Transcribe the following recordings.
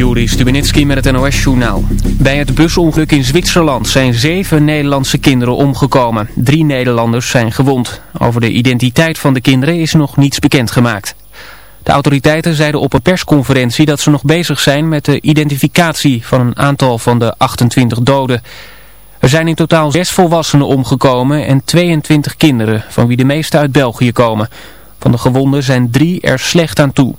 Juri Stubenitski met het NOS-journaal. Bij het busongeluk in Zwitserland zijn zeven Nederlandse kinderen omgekomen. Drie Nederlanders zijn gewond. Over de identiteit van de kinderen is nog niets bekendgemaakt. De autoriteiten zeiden op een persconferentie dat ze nog bezig zijn met de identificatie van een aantal van de 28 doden. Er zijn in totaal zes volwassenen omgekomen en 22 kinderen, van wie de meeste uit België komen. Van de gewonden zijn drie er slecht aan toe.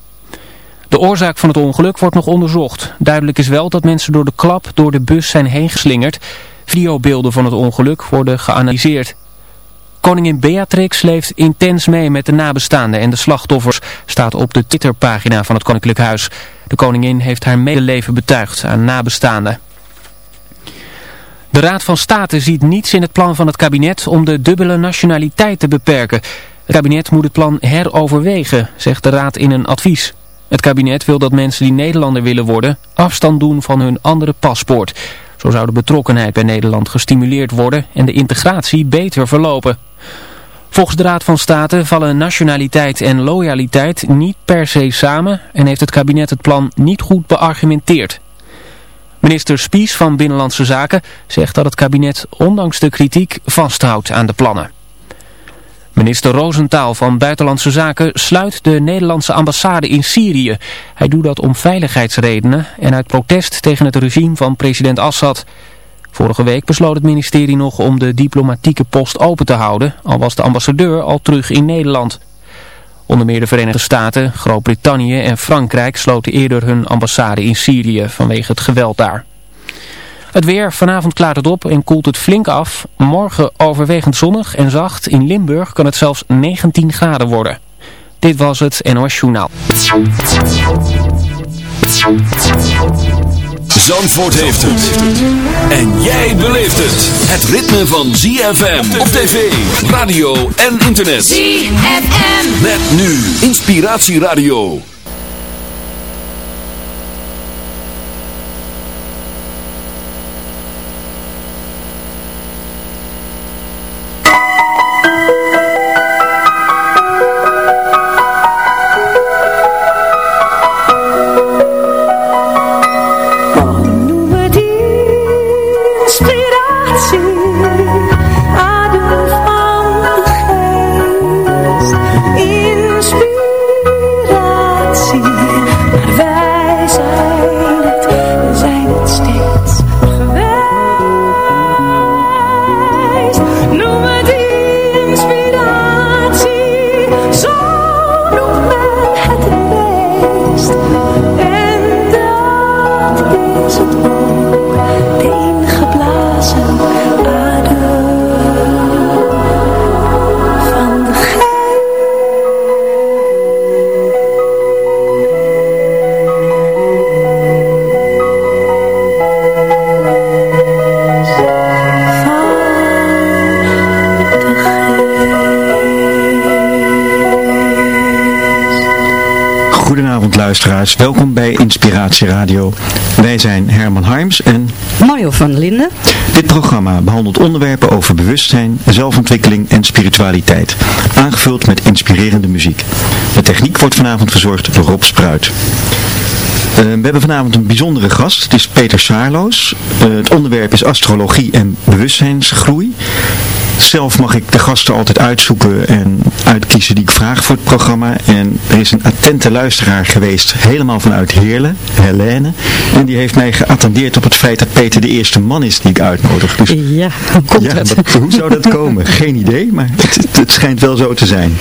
De oorzaak van het ongeluk wordt nog onderzocht. Duidelijk is wel dat mensen door de klap door de bus zijn heen geslingerd. Videobeelden van het ongeluk worden geanalyseerd. Koningin Beatrix leeft intens mee met de nabestaanden en de slachtoffers, staat op de Twitterpagina van het Koninklijk Huis. De koningin heeft haar medeleven betuigd aan nabestaanden. De Raad van State ziet niets in het plan van het kabinet om de dubbele nationaliteit te beperken. Het kabinet moet het plan heroverwegen, zegt de Raad in een advies. Het kabinet wil dat mensen die Nederlander willen worden afstand doen van hun andere paspoort. Zo zou de betrokkenheid bij Nederland gestimuleerd worden en de integratie beter verlopen. Volgens de Raad van State vallen nationaliteit en loyaliteit niet per se samen en heeft het kabinet het plan niet goed beargumenteerd. Minister Spies van Binnenlandse Zaken zegt dat het kabinet ondanks de kritiek vasthoudt aan de plannen. Minister Roosentaal van Buitenlandse Zaken sluit de Nederlandse ambassade in Syrië. Hij doet dat om veiligheidsredenen en uit protest tegen het regime van president Assad. Vorige week besloot het ministerie nog om de diplomatieke post open te houden, al was de ambassadeur al terug in Nederland. Onder meer de Verenigde Staten, Groot-Brittannië en Frankrijk sloten eerder hun ambassade in Syrië vanwege het geweld daar. Het weer, vanavond klaart het op en koelt het flink af. Morgen overwegend zonnig en zacht. In Limburg kan het zelfs 19 graden worden. Dit was het NOS Journaal. Zandvoort heeft het. En jij beleeft het. Het ritme van ZFM op tv, radio en internet. ZFM. Met nu Inspiratieradio. Radio. Wij zijn Herman Harms en Mario van Linden. dit programma behandelt onderwerpen over bewustzijn, zelfontwikkeling en spiritualiteit. Aangevuld met inspirerende muziek. De techniek wordt vanavond verzorgd door Rob Spruit. Eh, we hebben vanavond een bijzondere gast, het is Peter Saarloos. Eh, het onderwerp is astrologie en bewustzijnsgroei. Zelf mag ik de gasten altijd uitzoeken en uitkiezen die ik vraag voor het programma. En er is een attente luisteraar geweest, helemaal vanuit Heerlen, Helene. En die heeft mij geattendeerd op het feit dat Peter de eerste man is die ik uitnodig. Dus Ja, hoe komt ja, wat- hoe zou dat komen? Geen idee, maar het- het schijnt wel zo te zijn.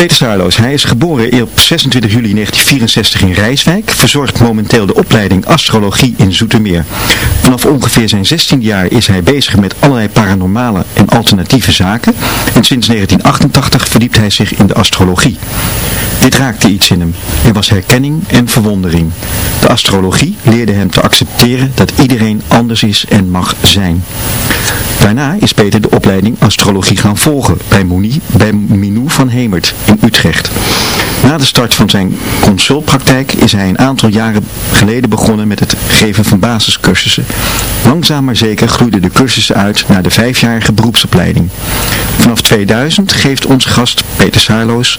Peter Saarloos, hij is geboren op 26 juli 1964 in Rijswijk, verzorgt momenteel de opleiding astrologie in Zoetermeer. Vanaf ongeveer zijn 16 jaar is hij bezig met allerlei paranormale en alternatieve zaken en sinds 1988 verdiept hij zich in de astrologie. Dit raakte iets in hem. Er was herkenning en verwondering. De astrologie leerde hem te accepteren dat iedereen anders is en mag zijn. Daarna is Peter de opleiding astrologie gaan volgen bij, Moni, bij Minou van Hemert in Utrecht. Na de start van zijn consultpraktijk is hij een aantal jaren geleden begonnen met het geven van basiscursussen. Langzaam maar zeker groeiden de cursussen uit naar de vijfjarige beroepsopleiding. Vanaf 2000 geeft onze gast Peter Saarloos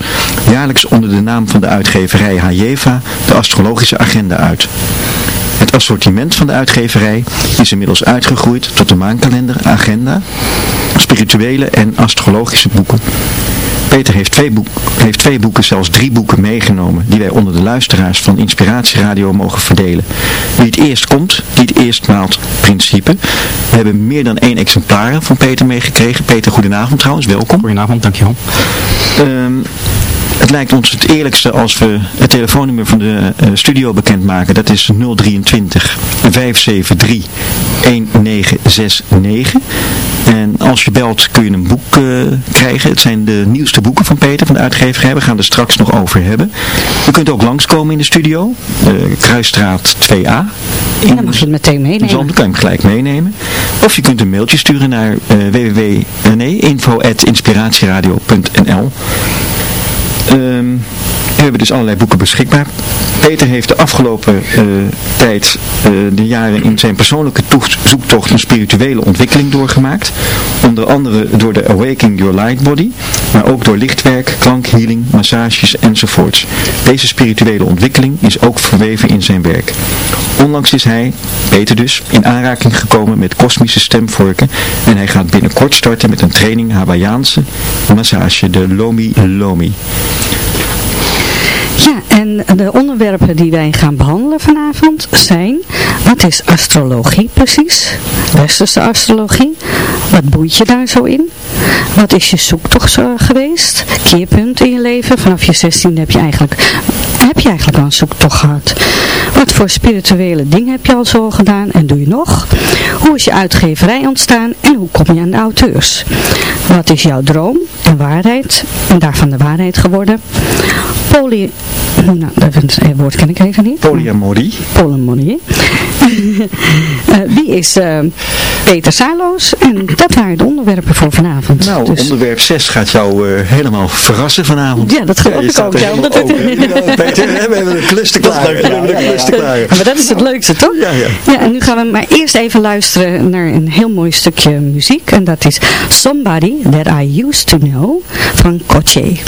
jaarlijks onder de naam van de uitgeverij Hajeva de astrologische agenda uit. Het assortiment van de uitgeverij is inmiddels uitgegroeid tot de maankalender, agenda, spirituele en astrologische boeken. Peter heeft twee, boek, heeft twee boeken, zelfs drie boeken meegenomen, die wij onder de luisteraars van Inspiratieradio mogen verdelen. Wie het eerst komt, die het eerst maalt principe. We hebben meer dan één exemplaar van Peter meegekregen. Peter, goedenavond trouwens, welkom. Goedenavond, dankjewel. Um, het lijkt ons het eerlijkste als we het telefoonnummer van de uh, studio bekendmaken. Dat is 023 573 1969. En als je belt kun je een boek uh, krijgen. Het zijn de nieuwste boeken van Peter van de uitgeverij. We gaan er straks nog over hebben. Je kunt ook langskomen in de studio. Uh, Kruisstraat 2A. In en dan mag je het meteen meenemen. Dan kan je hem gelijk meenemen. Of je kunt een mailtje sturen naar uh, www, nee, info.inspiratieradio.nl Um, we hebben dus allerlei boeken beschikbaar. Peter heeft de afgelopen uh, tijd, uh, de jaren in zijn persoonlijke zoektocht een spirituele ontwikkeling doorgemaakt. Onder andere door de Awakening Your Light Body, maar ook door lichtwerk, klankhealing, massages enzovoorts. Deze spirituele ontwikkeling is ook verweven in zijn werk. Onlangs is hij, Peter dus, in aanraking gekomen met kosmische stemvorken en hij gaat binnenkort starten met een training Hawaiiaanse massage, de Lomi Lomi. Ja, en de onderwerpen die wij gaan behandelen vanavond zijn, wat is astrologie precies? Westerse astrologie. Wat boeit je daar zo in? Wat is je zoektocht geweest? Keerpunt in je leven? Vanaf je 16 heb je eigenlijk, heb je eigenlijk al een zoektocht gehad. Wat voor spirituele dingen heb je al zo gedaan en doe je nog? Hoe is je uitgeverij ontstaan en hoe kom je aan de auteurs? Wat is jouw droom en waarheid en daarvan de waarheid geworden? Poly... Nou, dat woord ken ik even niet. Polyamorie. Polyamorie. uh, wie is uh, Peter Saarloos? En dat waren de onderwerpen voor vanavond. Nou, dus... onderwerp 6 gaat jou uh, helemaal verrassen vanavond. Ja, dat geloof ja, ik ook. Ja, omdat het... ja, Peter, we hebben een klus te klaar. We hebben een klus te klaar. Maar dat is het leukste, toch? Ja, ja. Ja, en nu gaan we maar eerst even luisteren naar een heel mooi stukje muziek. En dat is Somebody That I Used To Know van Coche.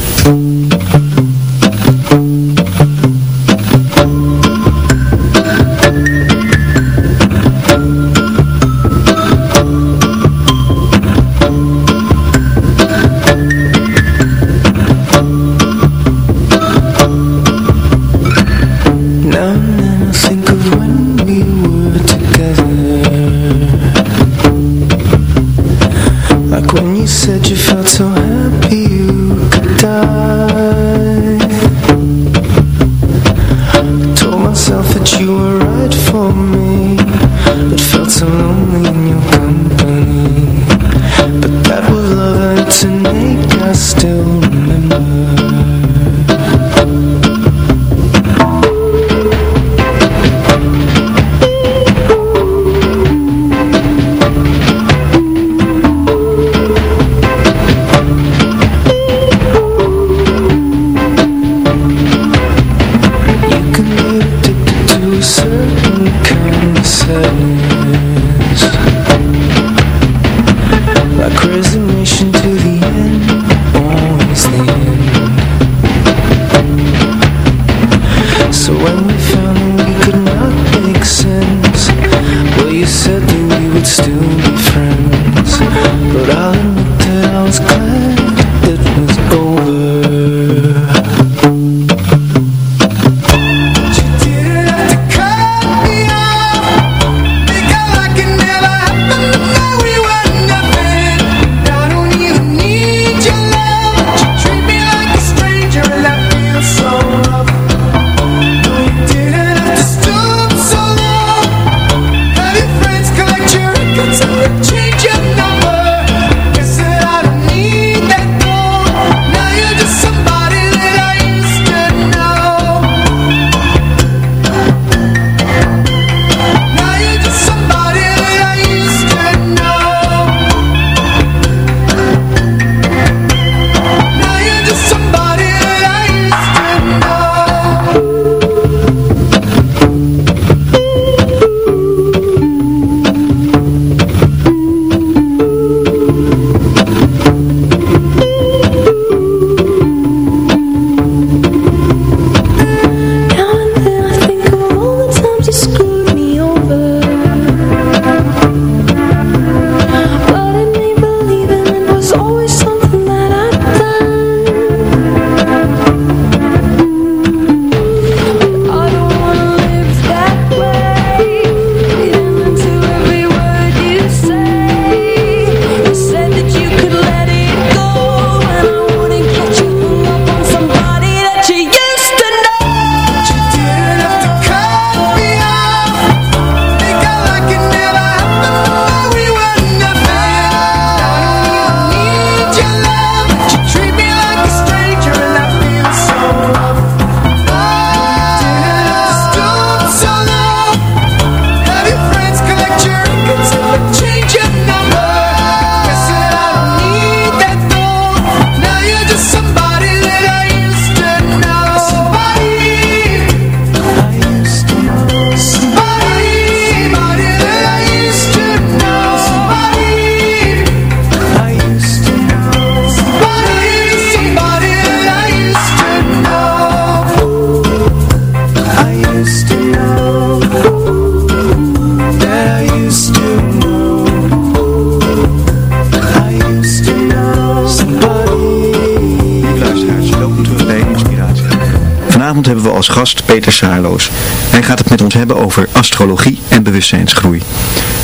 Als gast Peter Saarloos. Hij gaat het met ons hebben over astrologie en bewustzijnsgroei.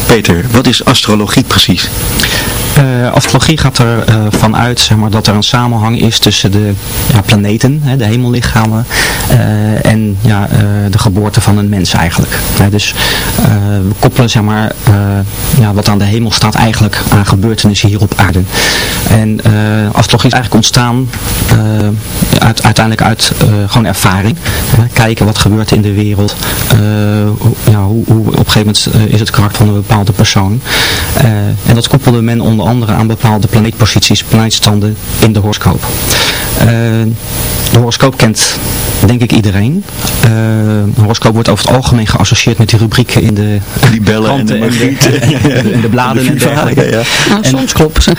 Peter, wat is astrologie precies? Uh, astrologie gaat er uh, vanuit zeg maar, dat er een samenhang is tussen de ja, planeten, hè, de hemellichamen, uh, en ja, de geboorte van een mens eigenlijk. dus we koppelen zeg maar, ja, wat aan de hemel staat eigenlijk aan gebeurtenissen hier op aarde. En astrologie is eigenlijk ontstaan uit, uiteindelijk uit gewoon ervaring. kijken wat gebeurt in de wereld. hoe, hoe, op een gegeven moment is het karakter van een bepaalde persoon. en dat koppelde men onder andere aan bepaalde planeetposities, planeetstanden in de horoscoop. Uh, de horoscoop kent denk ik iedereen. Uh, de horoscoop wordt over het algemeen geassocieerd met die rubrieken in de libellen en de, en de, en de bladen en dergelijke. Ja. Nou, soms kloppen ze.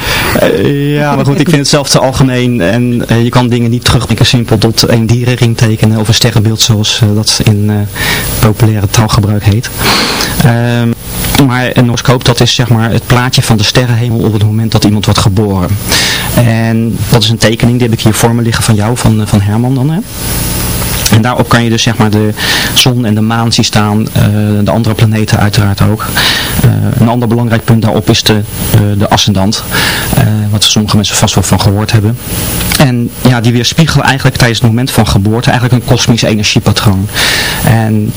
Uh, ja, maar goed, ik vind het zelf te algemeen en je kan dingen niet terugdenken simpel tot een dierenring tekenen of een sterrenbeeld zoals dat in populaire taalgebruik heet. Maar een horoscoop dat is zeg maar het plaatje van de sterrenhemel op het moment dat iemand wordt geboren. En dat is een tekening, die heb ik hier voor me liggen van jou, van, van Herman dan. Hè? En daarop kan je dus zeg maar de zon en de maan zien staan, uh, de andere planeten uiteraard ook. Uh, een ander belangrijk punt daarop is de, uh, de ascendant, wat sommige mensen vast wel van gehoord hebben. En ja, die weerspiegelen eigenlijk tijdens het moment van geboorte eigenlijk een kosmisch energiepatroon. En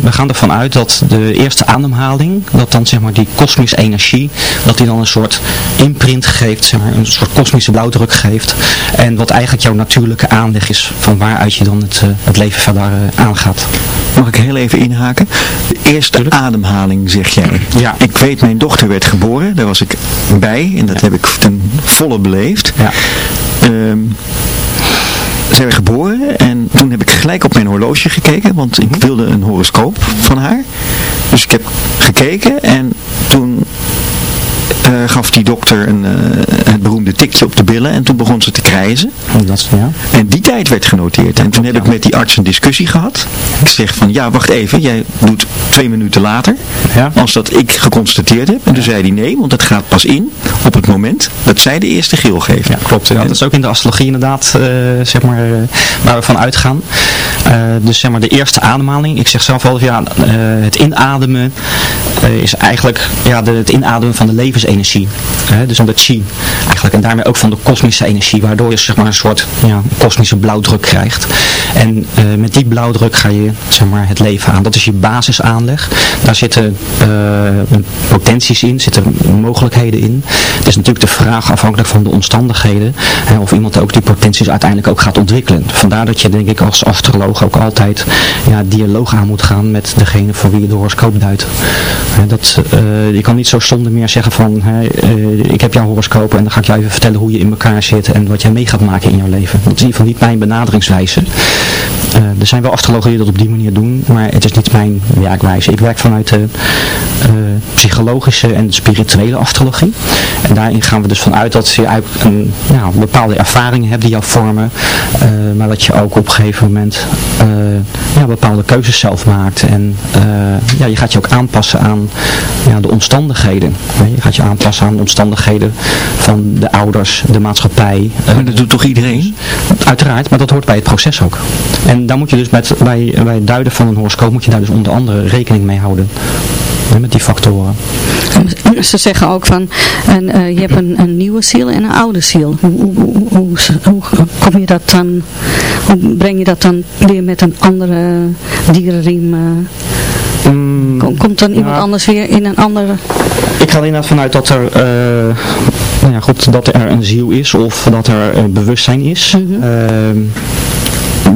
we gaan ervan uit dat de eerste ademhaling, dat dan zeg maar die kosmische energie, dat die dan een soort imprint geeft, zeg maar, een soort kosmische blauwdruk geeft. En wat eigenlijk jouw natuurlijke aanleg is van waaruit je dan het het leven verder uh, aangaat. Mag ik heel even inhaken? De eerste Tuurlijk. ademhaling zeg jij. Ja. Ik weet mijn dochter werd geboren, daar was ik bij en dat ja. heb ik ten volle beleefd. Ja. Um, zij werd geboren en toen heb ik gelijk op mijn horloge gekeken, want ik wilde een horoscoop van haar. Dus ik heb gekeken en toen uh, gaf die dokter een, uh, het beroemde tikje op de billen en toen begon ze te krijzen. Dat, ja. En die tijd werd genoteerd. En toen heb ik met die arts een discussie gehad. Ik zeg van, ja wacht even, jij doet twee minuten later, ja. als dat ik geconstateerd heb. En toen zei hij nee, want het gaat pas in op het moment dat zij de eerste geel geeft. Ja, klopt. Ja, dat is ook in de astrologie inderdaad, uh, zeg maar, waar we van uitgaan. dus zeg maar de eerste ademhaling, ik zeg zelf wel, ja, het inademen is eigenlijk ja, de, het inademen van de levensenergie. Hè? Dus van de chi eigenlijk. En daarmee ook van de kosmische energie. Waardoor je zeg maar, een soort ja, kosmische blauwdruk krijgt. En uh, met die blauwdruk ga je zeg maar, het leven aan. Dat is je basisaanleg. Daar zitten uh, potenties in, zitten mogelijkheden in. Het is natuurlijk de vraag afhankelijk van de omstandigheden. Hè, of iemand ook die potenties uiteindelijk ook gaat ontwikkelen. Vandaar dat je denk ik als astroloog ook altijd ja, dialoog aan moet gaan met degene voor wie je de horoscoop duidt. Hè, dat, uh, je kan niet zo zonder meer zeggen van uh, ik heb jouw horoscoop en dan ga ik jou even vertellen hoe je in elkaar zit en wat jij mee gaat maken in jouw leven. Dat is in ieder geval niet mijn benaderingswijze. Uh, er zijn wel astrologen die dat op die manier doen, maar het is niet mijn werkwijze. Ik werk vanuit de psychologische en spirituele astrologie. En daarin gaan we dus vanuit dat je een, bepaalde ervaringen hebt die jou vormen, maar dat je ook op een gegeven moment ja, bepaalde keuzes zelf maakt. En ja, je gaat je ook aanpassen aan ja, de omstandigheden. Je gaat je aanpassen aan de omstandigheden van de ouders, de maatschappij. Maar dat doet toch iedereen? Uiteraard, maar dat hoort bij het proces ook. En daar moet je dus met, bij, bij het duiden van een horoscoop moet je daar dus onder andere rekening mee houden. Met die factoren. Ze zeggen ook van, en, uh, je hebt een, een, nieuwe ziel en een oude ziel. Hoe, hoe, hoe, hoe, kom je dat dan, hoe breng je dat dan weer met een andere dierenriem? Uh, mm, komt dan iemand ja. anders weer in een andere... Ik ga er inderdaad vanuit dat er, uh, nou ja, goed, dat er een ziel is of dat er een bewustzijn is. Mm -hmm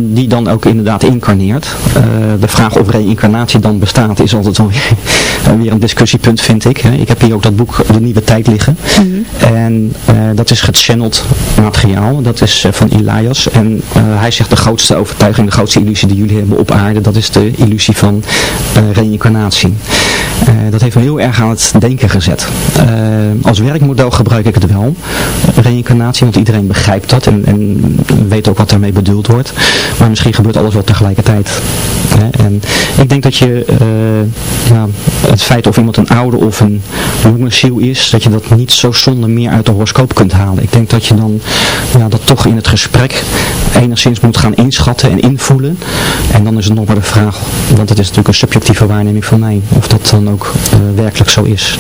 die dan ook inderdaad incarneert. Uh, de vraag of reïncarnatie dan bestaat is altijd wel weer, weer een discussiepunt vind ik. Hè. Ik heb hier ook dat boek De Nieuwe Tijd liggen. Mm -hmm. En uh, dat is gechanneld materiaal. Dat is uh, van Elias. En hij zegt de grootste overtuiging, de grootste illusie die jullie hebben op aarde, dat is de illusie van reïncarnatie. Eh, dat heeft me heel erg aan het denken gezet. Eh, als werkmodel gebruik ik het wel, reïncarnatie, want iedereen begrijpt dat en, en weet ook wat daarmee bedoeld wordt. Maar misschien gebeurt alles wel tegelijkertijd. Hè? En ik denk dat je eh, ja, het feit of iemand een oude of een jonge ziel is, dat je dat niet zo zonder meer uit de horoscoop kunt halen. Ik denk dat je dan ja, dat toch in het gesprek enigszins moet gaan inschatten en invoelen. En dan is het nog maar de vraag, want het is natuurlijk een subjectieve waarneming van mij, of dat dan ook eh, werkelijk zo is.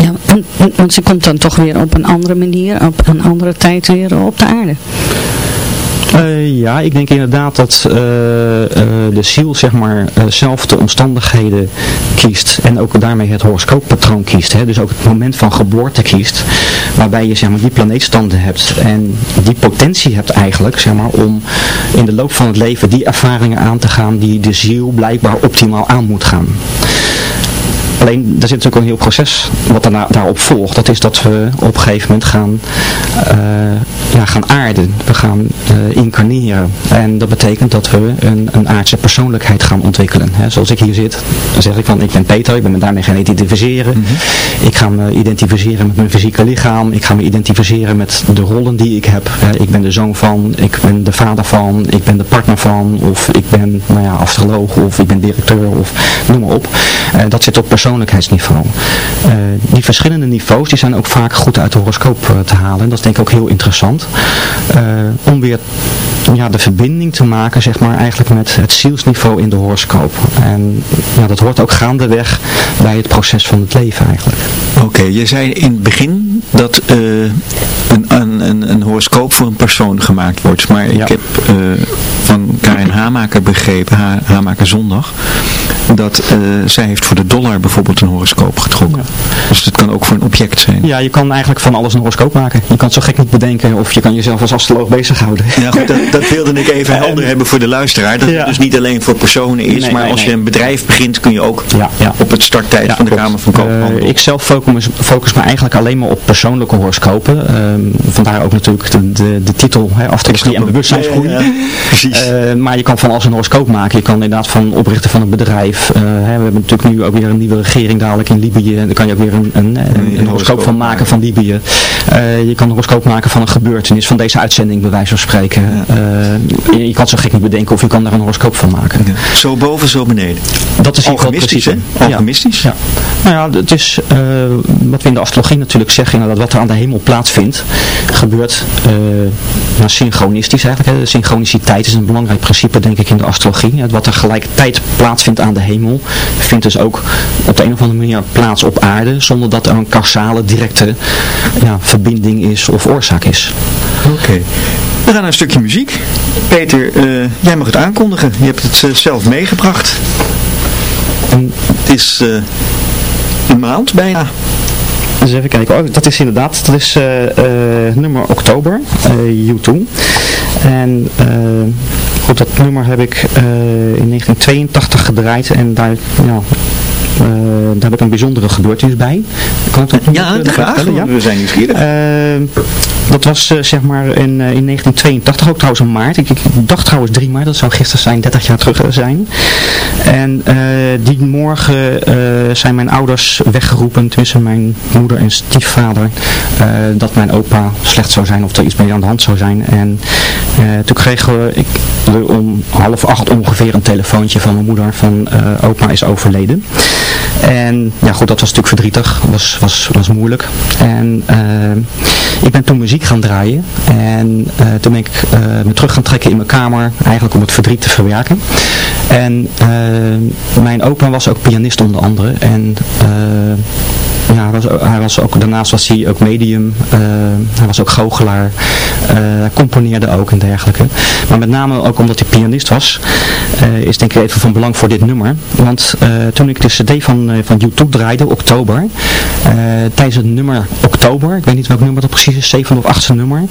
Ja, want ze komt dan toch weer op een andere manier, op een andere tijd weer op de aarde. Eh, ja, ik denk inderdaad dat eh, eh, de ziel zeg maar zelf de omstandigheden kiest en ook daarmee het horoscooppatroon kiest. Hè? Dus ook het moment van geboorte kiest, waarbij je zeg maar die planeetstanden hebt en die potentie hebt eigenlijk zeg maar om in de loop van het leven die ervaringen aan te gaan die de ziel blijkbaar optimaal aan moet gaan. Alleen, er zit natuurlijk een heel proces wat daarna, daarop volgt. Dat is dat we op een gegeven moment gaan, eh, ja, gaan aarden. We gaan eh, incarneren. En dat betekent dat we een, een aardse persoonlijkheid gaan ontwikkelen. Hè, zoals ik hier zit, dan zeg ik van, ik ben Peter, ik ben me daarmee gaan identificeren. Ik ga me identificeren met mijn fysieke lichaam. Ik ga me identificeren met de rollen die ik heb. Hè, ik ben de zoon van, ik ben de vader van, ik ben de partner van. Of ik ben, nou ja, astroloog, of ik ben directeur, of noem maar op. Eh, dat zit op persoonlijkheidsniveau. Eh, die verschillende niveaus die zijn ook vaak goed uit de horoscoop eh, te halen. En dat is denk ik ook heel interessant. Eh, om weer ja, de verbinding te maken zeg maar, eigenlijk met het zielsniveau in de horoscoop. En ja, dat hoort ook gaandeweg bij het proces van het leven eigenlijk. Oké, je zei in het begin dat een, een, een, een horoscoop voor een persoon gemaakt wordt. Maar Ja. ik heb van Karin Hamaker begrepen, Ha- Hamaker Zondag, dat eh, zij heeft voor de dollar bijvoorbeeld een horoscoop getrokken. Dus het kan ook voor een object zijn. Ja, je kan eigenlijk van alles een horoscoop maken. Je kan het zo gek niet bedenken of je kan jezelf als astroloog bezighouden. Ja goed, dat, dat wilde ik even helder hebben voor de luisteraar. Dat Ja. het dus niet alleen voor personen is, Nee, maar nee, als je een bedrijf begint kun je ook Ja, op het starttijd van de. Kamer van Koophandel. Eh, ik zelf focus, focus me eigenlijk alleen maar op persoonlijke horoscopen. Ehm, vandaar ook natuurlijk de, de, de titel, hè, astrologie en bewustzijnsgroei. Precies. Eh, maar je kan van alles een horoscoop maken. Je kan inderdaad van oprichten van een bedrijf. Eh, hè, we hebben natuurlijk nu ook weer een nieuwe regering dadelijk in Libië. Daar kan je ook weer een, een, een, een horoscoop van maken van Libië. Eh, je kan een horoscoop maken van een gebeurtenis, van deze uitzending bij wijze van spreken. Eh, je, je kan zo gek niet bedenken of je kan daar een horoscoop van maken. Zo boven, zo beneden. Dat is Alchemistisch, hè? Alchemistisch. Ja. Nou ja, het is wat we in de astrologie natuurlijk zeggen, inderdaad, wat er aan de hemel plaatsvindt, gebeurt nou, synchronistisch eigenlijk. Hè. De synchroniciteit is een belangrijk principe, denk ik, in de astrologie. Wat er gelijkertijd plaatsvindt aan de hemel, vindt dus ook op de een of andere manier plaats op aarde, zonder dat er een causale, directe ja, verbinding is of oorzaak is. Oké. We gaan naar een stukje muziek. Peter, eh, jij mag het aankondigen. Je hebt het eh, zelf meegebracht. En Het is eh, een maand bijna. Dus even kijken, oh, dat is inderdaad, dat is eh, eh, nummer oktober, eh U2. En eh, goed, dat nummer heb ik eh, in 1982 gedraaid en daar, ja, eh, daar heb ik een bijzondere gebeurtenis bij. Kan ik dat Ja, eh, graag. vertellen? Ja? We zijn nieuwsgierig. Eh, dat was zeg maar in, in 1982, ook trouwens in maart. Ik, ik dacht trouwens 3 maart, dat zou gisteren zijn, 30 jaar terug zijn. En die morgen zijn mijn ouders weggeroepen, tussen mijn moeder en stiefvader, dat mijn opa slecht zou zijn of er iets mee aan de hand zou zijn. En toen kregen we ik, om half acht ongeveer een telefoontje van mijn moeder van eh, opa is overleden. En ja goed, dat was natuurlijk verdrietig, was, was, was moeilijk. En eh, ik ben toen muziek gaan draaien en eh, toen ben ik me terug gaan trekken in mijn kamer, eigenlijk om het verdriet te verwerken. En mijn opa was ook pianist onder andere en ja, hij was, hij was ook, daarnaast was hij ook medium, eh, hij was ook goochelaar, eh, hij componeerde ook en dergelijke. Maar met name ook omdat hij pianist was, eh, is denk ik even van belang voor dit nummer. Want toen ik de cd van, van YouTube draaide, oktober, tijdens het nummer oktober, ik weet niet welk nummer dat precies is, zevende of achtste nummer,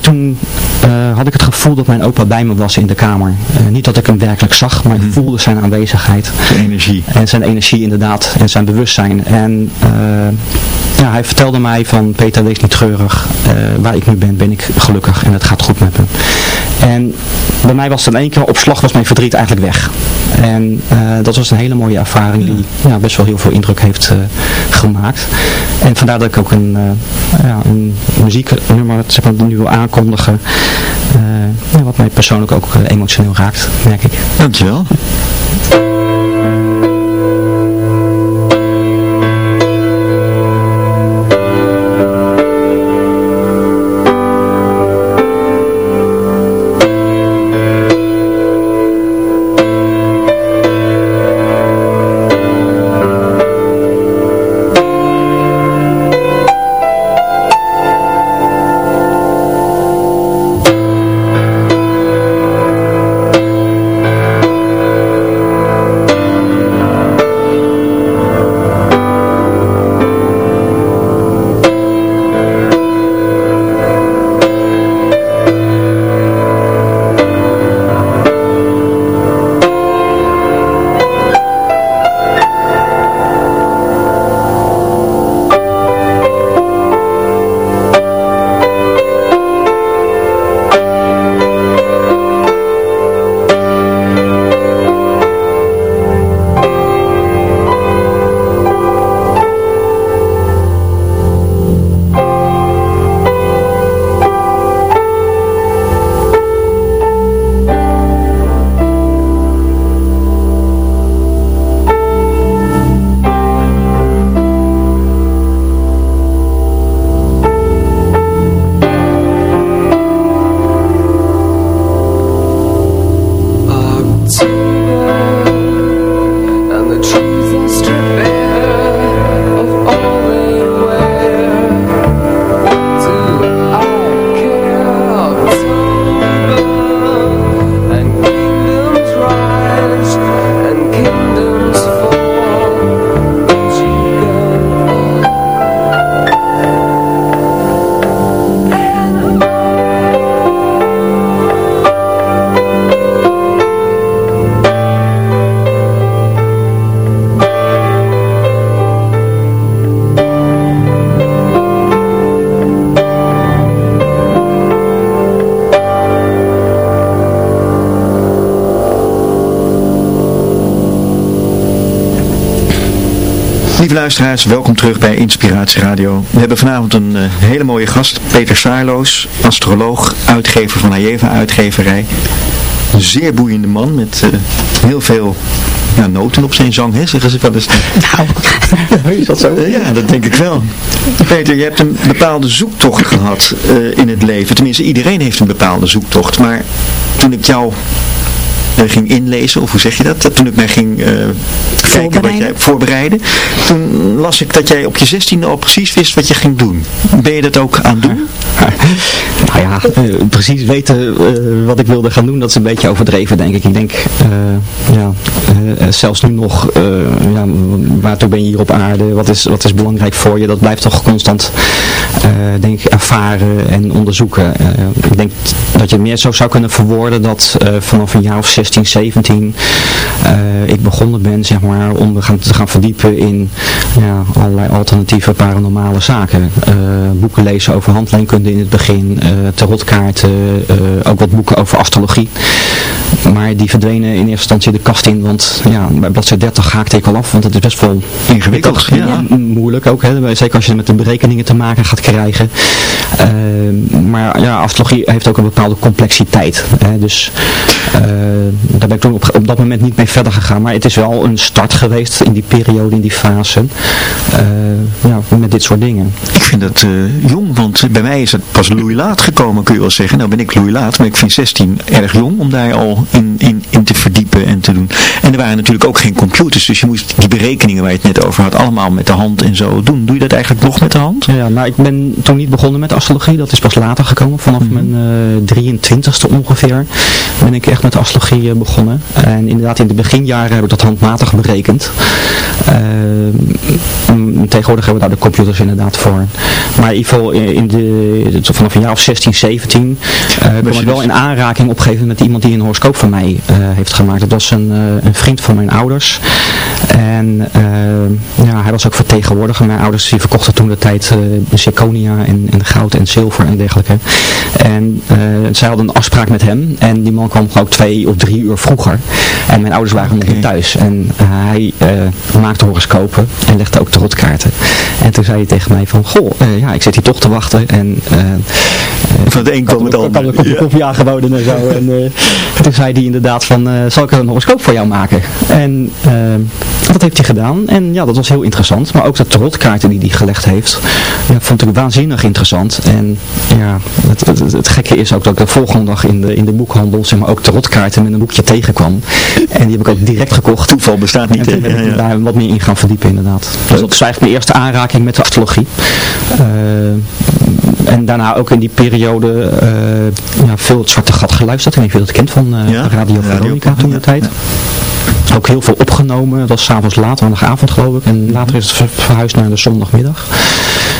toen eh, had ik het gevoel dat mijn opa bij me was in de kamer. Eh, niet dat ik hem werkelijk zag, maar ik voelde zijn aanwezigheid. De energie. En zijn energie inderdaad, en zijn bewustzijn. En eh, ja, hij vertelde mij van Peter, wees niet treurig. Eh, waar ik nu ben, ben ik gelukkig en het gaat goed met me. En bij mij was het in één keer op slag was mijn verdriet eigenlijk weg. En dat was een hele mooie ervaring die ja, best wel heel veel indruk heeft gemaakt. En vandaar dat ik ook een, ja, een muzieknummer zeg maar, nu wil aankondigen. Eh, wat mij persoonlijk ook eh, emotioneel raakt, merk ik. Dankjewel. Luisteraars, welkom terug bij Inspiratie Radio. We hebben vanavond een eh, hele mooie gast, Peter Saarloos, astroloog, uitgever van Ajeva Uitgeverij. Een zeer boeiende man met eh, heel veel ja, noten op zijn zang, hè, zeggen ze wel eens. Nou, is dat zo? Eh, ja, dat denk ik wel. Peter, je hebt een bepaalde zoektocht gehad eh, in het leven. Tenminste, iedereen heeft een bepaalde zoektocht. Maar toen ik jou ging inlezen, of hoe zeg je dat? Toen ik mij ging eh, kijken wat jij voorbereiden. Toen las ik dat jij op je zestiende al precies wist wat je ging doen. Ben je dat ook aan het doen? Nou ja, eh, precies weten eh, wat ik wilde gaan doen, dat is een beetje overdreven denk ik. Ik denk, eh, ja, zelfs nu nog, eh, ja, waartoe ben je hier op aarde, wat is, wat is belangrijk voor je, dat blijft toch constant, eh, denk ervaren en onderzoeken. Eh, ik denk dat je het meer zo zou kunnen verwoorden dat eh, vanaf een jaar of 16, 17 eh, ik begonnen ben, zeg maar, om me gaan, te gaan verdiepen in ja, allerlei alternatieve paranormale zaken. Boeken lezen over handleenkunde in het begin, tarotkaarten, ook wat boeken over astrologie. Maar die verdwenen in eerste instantie de kast in, want ja, bij bladzijde 30 haakte ik al af, want het is best wel Ingewikkeld, ja, ja. moeilijk ook, hè? zeker als je met de berekeningen te maken gaat krijgen. Eh, maar ja, astrologie heeft ook een bepaalde complexiteit. Hè? Dus eh, daar ben ik toen op, op dat moment niet mee verder gegaan. Maar het is wel een start geweest in die periode, in die fase, eh, ja, met dit soort dingen. Ik vind dat eh, jong, want bij mij is het pas loeilaat gekomen, kun je wel zeggen. Nou ben ik loeilaat, maar ik vind 16 erg jong om daar al in, in, in te verdiepen en te doen. En er waren natuurlijk ook geen computers, dus je moest die berekeningen waar je het net over had, allemaal met de hand en zo doen. Doe je dat eigenlijk nog met de hand? Ja, nou ik ben toen niet begonnen met astrologie, dat is pas later gekomen, vanaf mijn eh 23ste ongeveer ben ik echt met astrologie eh, begonnen. En inderdaad in de beginjaren heb ik dat handmatig berekend. Eh, mm, tegenwoordig hebben we daar de computers inderdaad voor. Maar in ieder geval eh, in de, vanaf een jaar of 16, 17 eh kwam ik wel in aanraking op een gegeven moment met iemand die een horoscoop van mij heeft gemaakt. Dat was een, een vriend van mijn ouders. En ja, hij was ook vertegenwoordiger. Mijn ouders die verkochten toen de tijd uh, zirconia en, en goud en zilver en dergelijke. En uh, zij hadden een afspraak met hem. En die man kwam ook twee of drie uur vroeger. En mijn ouders waren nog niet thuis. En hij maakte horoscopen en legde ook tarotkaarten. En toen zei hij tegen mij van, goh, ja, ik zit hier toch te wachten. En, van het een kwam het ander. Ik had een kopje koffie aangeboden en zo. En toen zei hij inderdaad van, zal ik een horoscoop voor jou maken? En dat heeft hij gedaan. En ja, dat was heel interessant. Maar ook de tarotkaarten die hij gelegd heeft, ja, vond ik waanzinnig interessant. En ja, het, het, het, gekke is ook dat ik de volgende dag in de, in de boekhandel zeg maar, ook tarotkaarten met een boekje tegenkwam. En die heb ik ook direct gekocht. Toeval bestaat niet. En toen ben ik ja, ja. daar wat meer in gaan verdiepen inderdaad. Dus dat is eigenlijk mijn eerste aanraking met de astrologie. Uh, en daarna ook in die periode uh, ja, veel het Zwarte Gat geluisterd. Ik weet dat kent van uh, Radio Veronica toen de tijd. Ook heel veel opgenomen. Dat was s'avonds laat, maandagavond geloof ik. En later is het ver- verhuisd naar de zondagmiddag.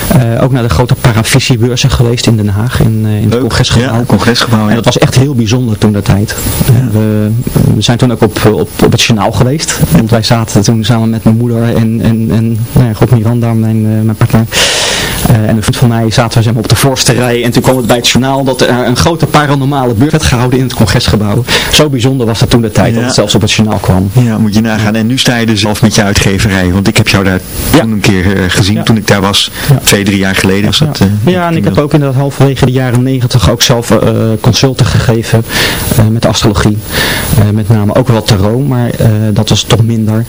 Eh, ook naar de grote paravisiebeurzen geweest in Den Haag, in, eh, in het Leuk. congresgebouw. Ja, congresgebouw. En dat was echt heel bijzonder toen de tijd. We, we zijn toen ook op, op, op het journaal geweest. Want wij zaten toen samen met mijn moeder en, en, en nou ja, God Miranda, mijn, eh, mijn partner. Eh, en een vriend van mij zaten we zeg maar, op de voorste rij. En toen kwam het bij het journaal dat er een grote paranormale beurt werd gehouden in het congresgebouw. Zo bijzonder was dat toen de tijd dat het zelfs op het journaal kwam. Ja, moet je nagaan. En nu sta je dus zelf met je uitgeverij. Want ik heb jou daar Ja. toen een keer eh, gezien, toen ik daar was. Twee, drie jaar geleden was dat. eh, Ja, en ik heb ook inderdaad halverwege de jaren negentig ook zelf consulten gegeven eh, met astrologie. Met name ook wel tarot, maar dat was toch minder.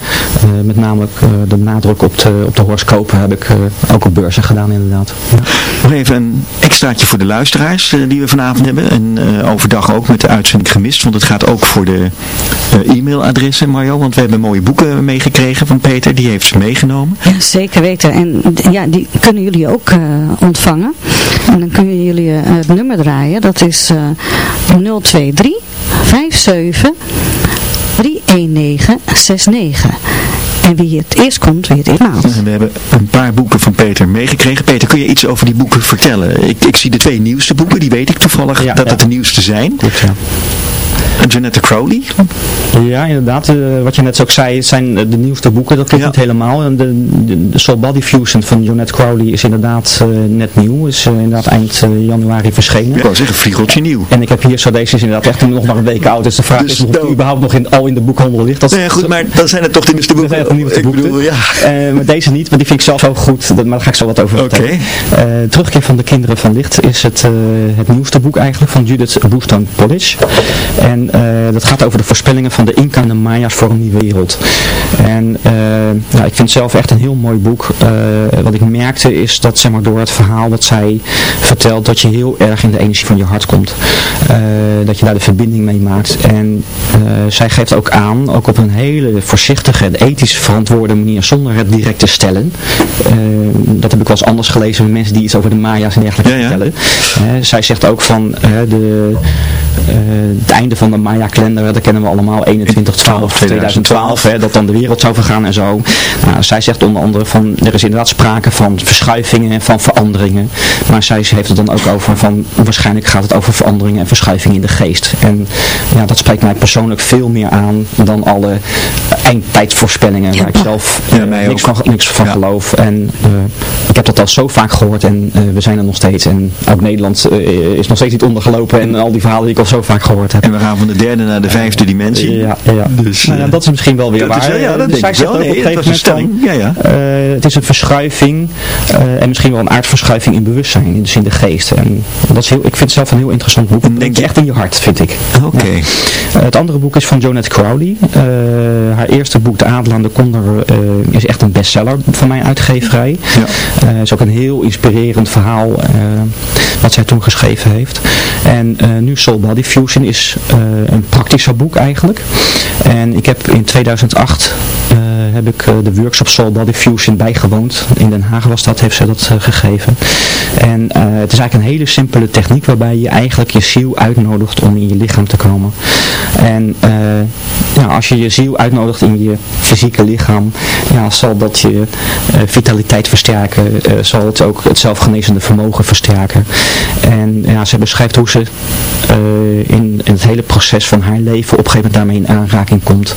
Met name de nadruk op de, op de horoscopen heb ik ook op beurzen gedaan inderdaad. Ja. Nog even een extraatje voor de luisteraars eh, die we vanavond hebben. En eh, overdag ook met de uitzending gemist. Want het gaat ook voor de eh, e-mailadressen, Mario. Want we hebben mooie boeken meegekregen van Peter. Die heeft ze meegenomen. Ja, zeker weten. En ja, die kunnen jullie ook eh, ontvangen. En dan kunnen jullie eh, het nummer draaien. Dat is eh 023 57 31969. En wie het eerst komt, wie het eerst maalt. We hebben een paar boeken van Peter meegekregen. Peter, kun je iets over die boeken vertellen? Ik, ik zie de twee nieuwste boeken. Die weet ik toevallig Ja, dat ja. het de nieuwste zijn. Klopt, ja. Janetta Crowley. Ja, inderdaad. eh, wat je net ook zei, zijn eh, de nieuwste boeken. Dat klopt Ja. niet helemaal. De, de, de Soul Body Fusion van Jonette Crowley is inderdaad eh, net nieuw. Is inderdaad eind januari verschenen. Ik wou zeggen, vliegeltje nieuw. En ik heb hier zo, deze is inderdaad echt nog maar een week oud. Dus de vraag Dus is of het überhaupt nog in, al in de boekhandel ligt. Dat, Nou ja, goed, maar dan zijn het toch de nieuwste boeken. ik bedoel, ja. Maar deze niet, maar die vind ik zelf ook goed. Dat, maar daar ga ik zo wat over vertellen. Terugkeer van de Kinderen van Licht is het, het nieuwste boek eigenlijk van Judith Woestone Polish. En eh, dat gaat over de voorspellingen van de Inca en de Maya's voor een nieuwe wereld. En eh, nou, ik vind het zelf echt een heel mooi boek. Eh, wat ik merkte is dat zeg maar, door het verhaal dat zij vertelt dat je heel erg in de energie van je hart komt. Dat je daar de verbinding mee maakt. En zij geeft ook aan, ook op een hele voorzichtige en ethisch verantwoorde manier, zonder het direct te stellen. Dat heb ik wel eens anders gelezen met mensen die iets over de Maya's en dergelijke Ja, ja. vertellen. Zij zegt ook van eh, de, het einde van de Maya-kalender, dat kennen we allemaal, 21 12 2012, hè, dat dan de wereld zou vergaan en zo. Nou, zij zegt onder andere van, er is inderdaad sprake van verschuivingen en van veranderingen. Maar zij heeft het dan ook over van, waarschijnlijk gaat het over veranderingen en verschuivingen in de geest. En ja, dat spreekt mij persoonlijk veel meer aan dan alle eindtijdsvoorspellingen waar ik zelf Ja, eh, mij niks van, niks van Ja. geloof. En eh, ik heb dat al zo vaak gehoord en eh, we zijn er nog steeds. En ook Nederland is nog steeds niet ondergelopen en al die verhalen die ik al zo vaak gehoord heb. En we gaan van de derde naar de vijfde dimensie. Ja, ja. Dus, nou ja, eh, dat is misschien wel weer dat waar. is wel- ja, dat Eh, denk ik wel. op een gegeven moment. Ja, ja. eh, het is een verschuiving eh, en misschien wel een aardverschuiving in bewustzijn, dus in de geest. En dat is heel, ik vind het zelf een heel interessant boek. Denk je- echt in je hart, vind ik. Oké. Ja. Het andere boek is van Jonette Crowley. Haar eerste boek, De Adel aan de Konder, is echt een bestseller van mijn uitgeverij. Ja. Het is ook een heel inspirerend verhaal wat zij toen geschreven heeft. En nu Soul Body Fusion is een praktischer boek eigenlijk. En ik heb in 2008 eh, heb ik eh, de workshop Soul Body Fusion bijgewoond. In Den Haag was dat, heeft ze dat eh, gegeven. En eh, het is eigenlijk een hele simpele techniek waarbij je eigenlijk je ziel uitnodigt om in je lichaam te komen. En eh, ja, als je je ziel uitnodigt in je fysieke lichaam, ja, zal dat je eh, vitaliteit versterken, eh, zal het ook het zelfgenezende vermogen versterken. En ja, zij beschrijft hoe ze eh, in, in het hele proces van haar leven op een gegeven moment daarmee in aanraking komt.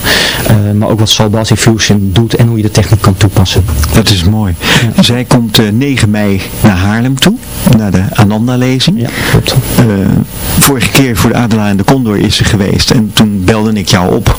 Maar ook wat Salbati Fusion doet en hoe je de techniek kan toepassen. Dat is mooi. Zij komt eh, 9 mei naar Haarlem toe, naar de Ananda-lezing. Ja, klopt. Vorige keer voor de Adela en de Condor is ze geweest en toen belde ik jou op.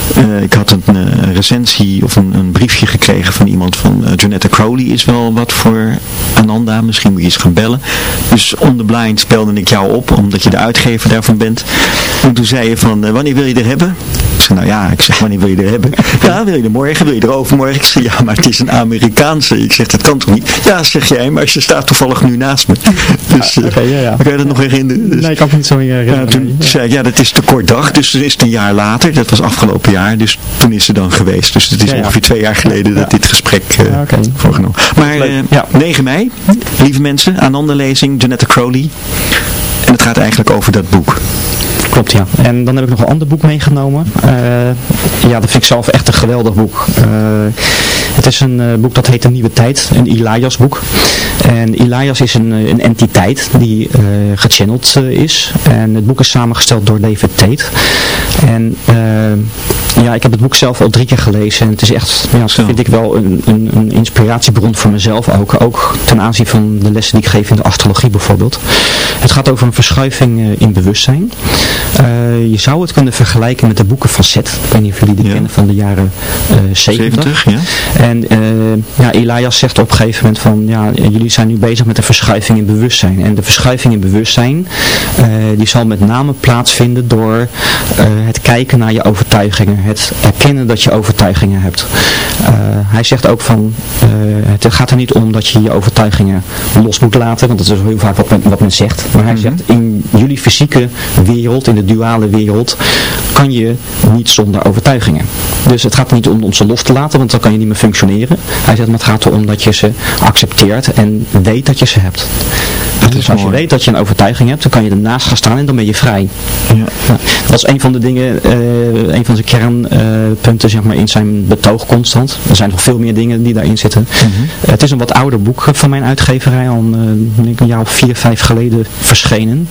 Eh, ik had een eh, recensie of een, een briefje gekregen van iemand van uh, Janetta Crowley is wel wat voor Ananda, misschien moet je eens gaan bellen. Dus on the blind belde ik jou op, omdat je de uitgever daarvan bent. En toen zei je van, wanneer wil je er hebben? Ik zei, nou ja, ik zeg, wanneer wil je er hebben? Ja, wil je er morgen, wil je er overmorgen? Ik zeg, ja, maar het is een Amerikaanse. Ik zeg, dat kan toch niet? Ja, zeg jij, maar ze staat toevallig nu naast me. Dus, eh, oké, ja, ja. kan je dat nog herinneren? Dus- Nee, ik kan het niet zo ja, herinneren. toen nee. zei ik, ja, dat is te kort dag. Dus toen is het een jaar later, dat was afgelopen jaar. Dus toen is ze dan geweest. Dus het is Ja, ja. ongeveer twee jaar geleden dat dit gesprek oké. voorgenomen. Maar eh, Ja. 9 mei, lieve mensen, Ananda-lezing, Janetta Crowley. En het gaat eigenlijk over dat boek. Klopt, ja. En dan heb ik nog een ander boek meegenomen. Eh, ja, dat vind ik zelf echt een geweldig boek. Het is een boek dat heet De Nieuwe Tijd, een Elias boek. En Elias is een, een entiteit die gechanneld is. En het boek is samengesteld door David Tate. En ja, ik heb het boek zelf al drie keer gelezen. En het is echt, ja, Zo. vind ik wel een, een, een inspiratiebron voor mezelf ook. Ook ten aanzien van de lessen die ik geef in de astrologie bijvoorbeeld. Het gaat over een verschuiving eh, in bewustzijn. Eh, je zou het kunnen vergelijken met de boeken van Seth. Ik weet niet of jullie die Ja. kennen van de jaren eh 70. 70, ja. En ja, Elias zegt op een gegeven moment van, ja, jullie zijn nu bezig met een verschuiving in bewustzijn. En de verschuiving in bewustzijn, die zal met name plaatsvinden door het kijken naar je overtuigingen. Het erkennen dat je overtuigingen hebt. Eh, hij zegt ook van, eh, het gaat er niet om dat je je overtuigingen los moet laten, want dat is heel vaak wat men, wat men zegt. Maar hij zegt, in jullie fysieke wereld, in de duale wereld, kan je niet zonder overtuigingen. Dus het gaat niet om, om ze los te laten, want dan kan je niet meer functioneren. Hij zegt, maar het gaat erom dat je ze accepteert en weet dat je ze hebt. Dus als je weet dat je een overtuiging hebt, dan kan je ernaast gaan staan en dan ben je vrij. Ja. Ja, dat is een van de dingen, eh, een van zijn kernpunten zeg maar, in zijn betoog constant. Er zijn nog veel meer dingen die daarin zitten. Mhm. Het is een wat ouder boek van mijn uitgeverij, al een, eh, denk ik een jaar of vier, vijf geleden verschenen.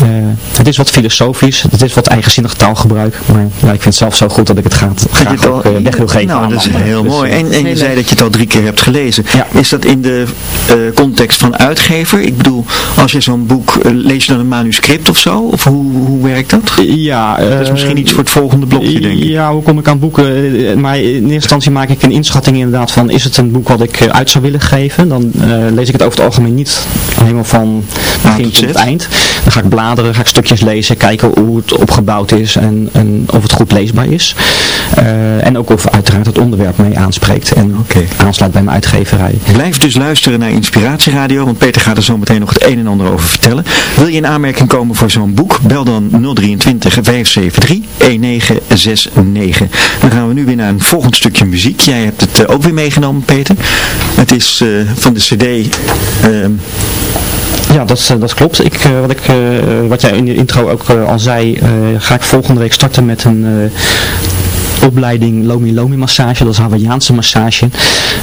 Eh, het is wat filosofisch, het is wat eigenzinnig taalgebruik, maar ja, ik vind het zelf zo goed dat ik het gaat, Dat je graag het al- ook weg wil geven Nou, aan dat is anderen. heel Dus, mooi. En, en je zei dat je het al drie keer hebt gelezen. Ja. Is dat in de eh, context van uitgever? Ik bedoel, als je zo'n boek, eh, lees je dan een manuscript of zo? Of hoe, hoe werkt dat? Ja, Dat is misschien iets voor het volgende blokje, denk ik. Ja, hoe kom ik aan boeken? Eh, Maar in eerste instantie maak ik een inschatting inderdaad van, is het een boek wat ik eh, uit zou willen geven? Dan eh, lees ik het over het algemeen niet helemaal van begin tot het eind. Dan ga ik bladeren, ga ik stukjes lezen, kijken hoe het opgebouwd is en, en of het goed leesbaar is. Eh, en ook of uiteraard het onderwerp mee aanspreekt en aansluit bij mijn uitgeverij. Blijf dus luisteren naar Inspiratieradio, want Peter gaat er zo meteen nog het een en ander over vertellen. Wil je in aanmerking komen voor zo'n boek? Bel dan 023 573 1969. Dan gaan we nu weer naar een volgend stukje muziek. Jij hebt het eh, ook weer meegenomen, Peter. Het is eh, van de cd... ehm, Ja, dat, eh, dat klopt. Ik, wat, ik, wat jij in de intro ook al zei, ga ik volgende week starten met een opleiding Lomi Lomi massage. Dat is Hawaiiaanse massage.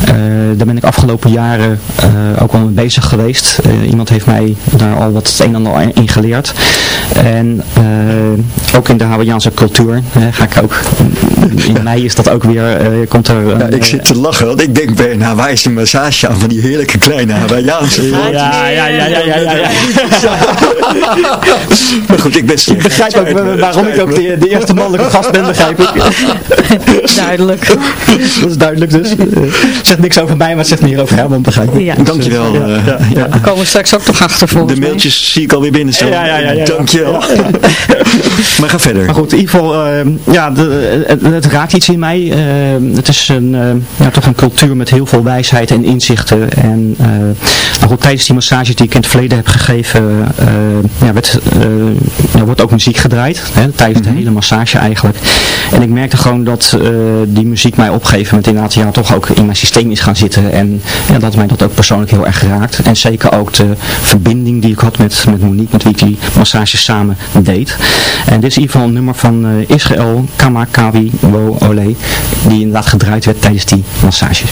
Eh, daar ben ik afgelopen jaren eh, ook al mee bezig geweest. Eh, iemand heeft mij daar al wat het een en ander in geleerd. En ook in de Hawaiiaanse cultuur hè, ga ik ook. In mei is dat ook weer, komt er... een, ja, ik zit te lachen, want ik denk bij een Hawaïsche massage aan van die heerlijke kleine Hawaïaanse ja, ja, ja, ja, ja, ja, ja. Maar goed, ik ben Ik begrijp ook waarom ik ook de, de eerste mannelijke gast ben, begrijp ik. Duidelijk. Dat is duidelijk dus. Zegt niks over mij, maar het zegt meer over Herman, begrijp ik. Ja. Dankjewel. Ja, eh, ja, ja. Daar komen we straks ook nog achter volgens De mij. mailtjes zie ik alweer binnen staan. Ja, ja, ja, ja. Dankjewel. Maar ga verder. Maar goed, in ieder geval, eh, ja, de, het, het raakt iets in mij. Eh, het is een, ja, toch een cultuur met heel veel wijsheid en inzichten. En eh, maar goed, tijdens die massage die ik in het verleden heb gegeven, eh, ja, werd, eh, er wordt ook muziek gedraaid. Hè, tijdens de hele massage eigenlijk. En ik merkte gewoon dat eh, die muziek mij op een gegeven moment inderdaad ja, toch ook in mijn systeem is gaan zitten. En dat mij dat ook persoonlijk heel erg geraakt. En zeker ook de verbinding die ik had met, met Monique, met wie ik die massages samen deed. En dit is in ieder geval een nummer van eh, Israël Kamakawi Wo Ole, die inderdaad gedraaid werd tijdens die massages.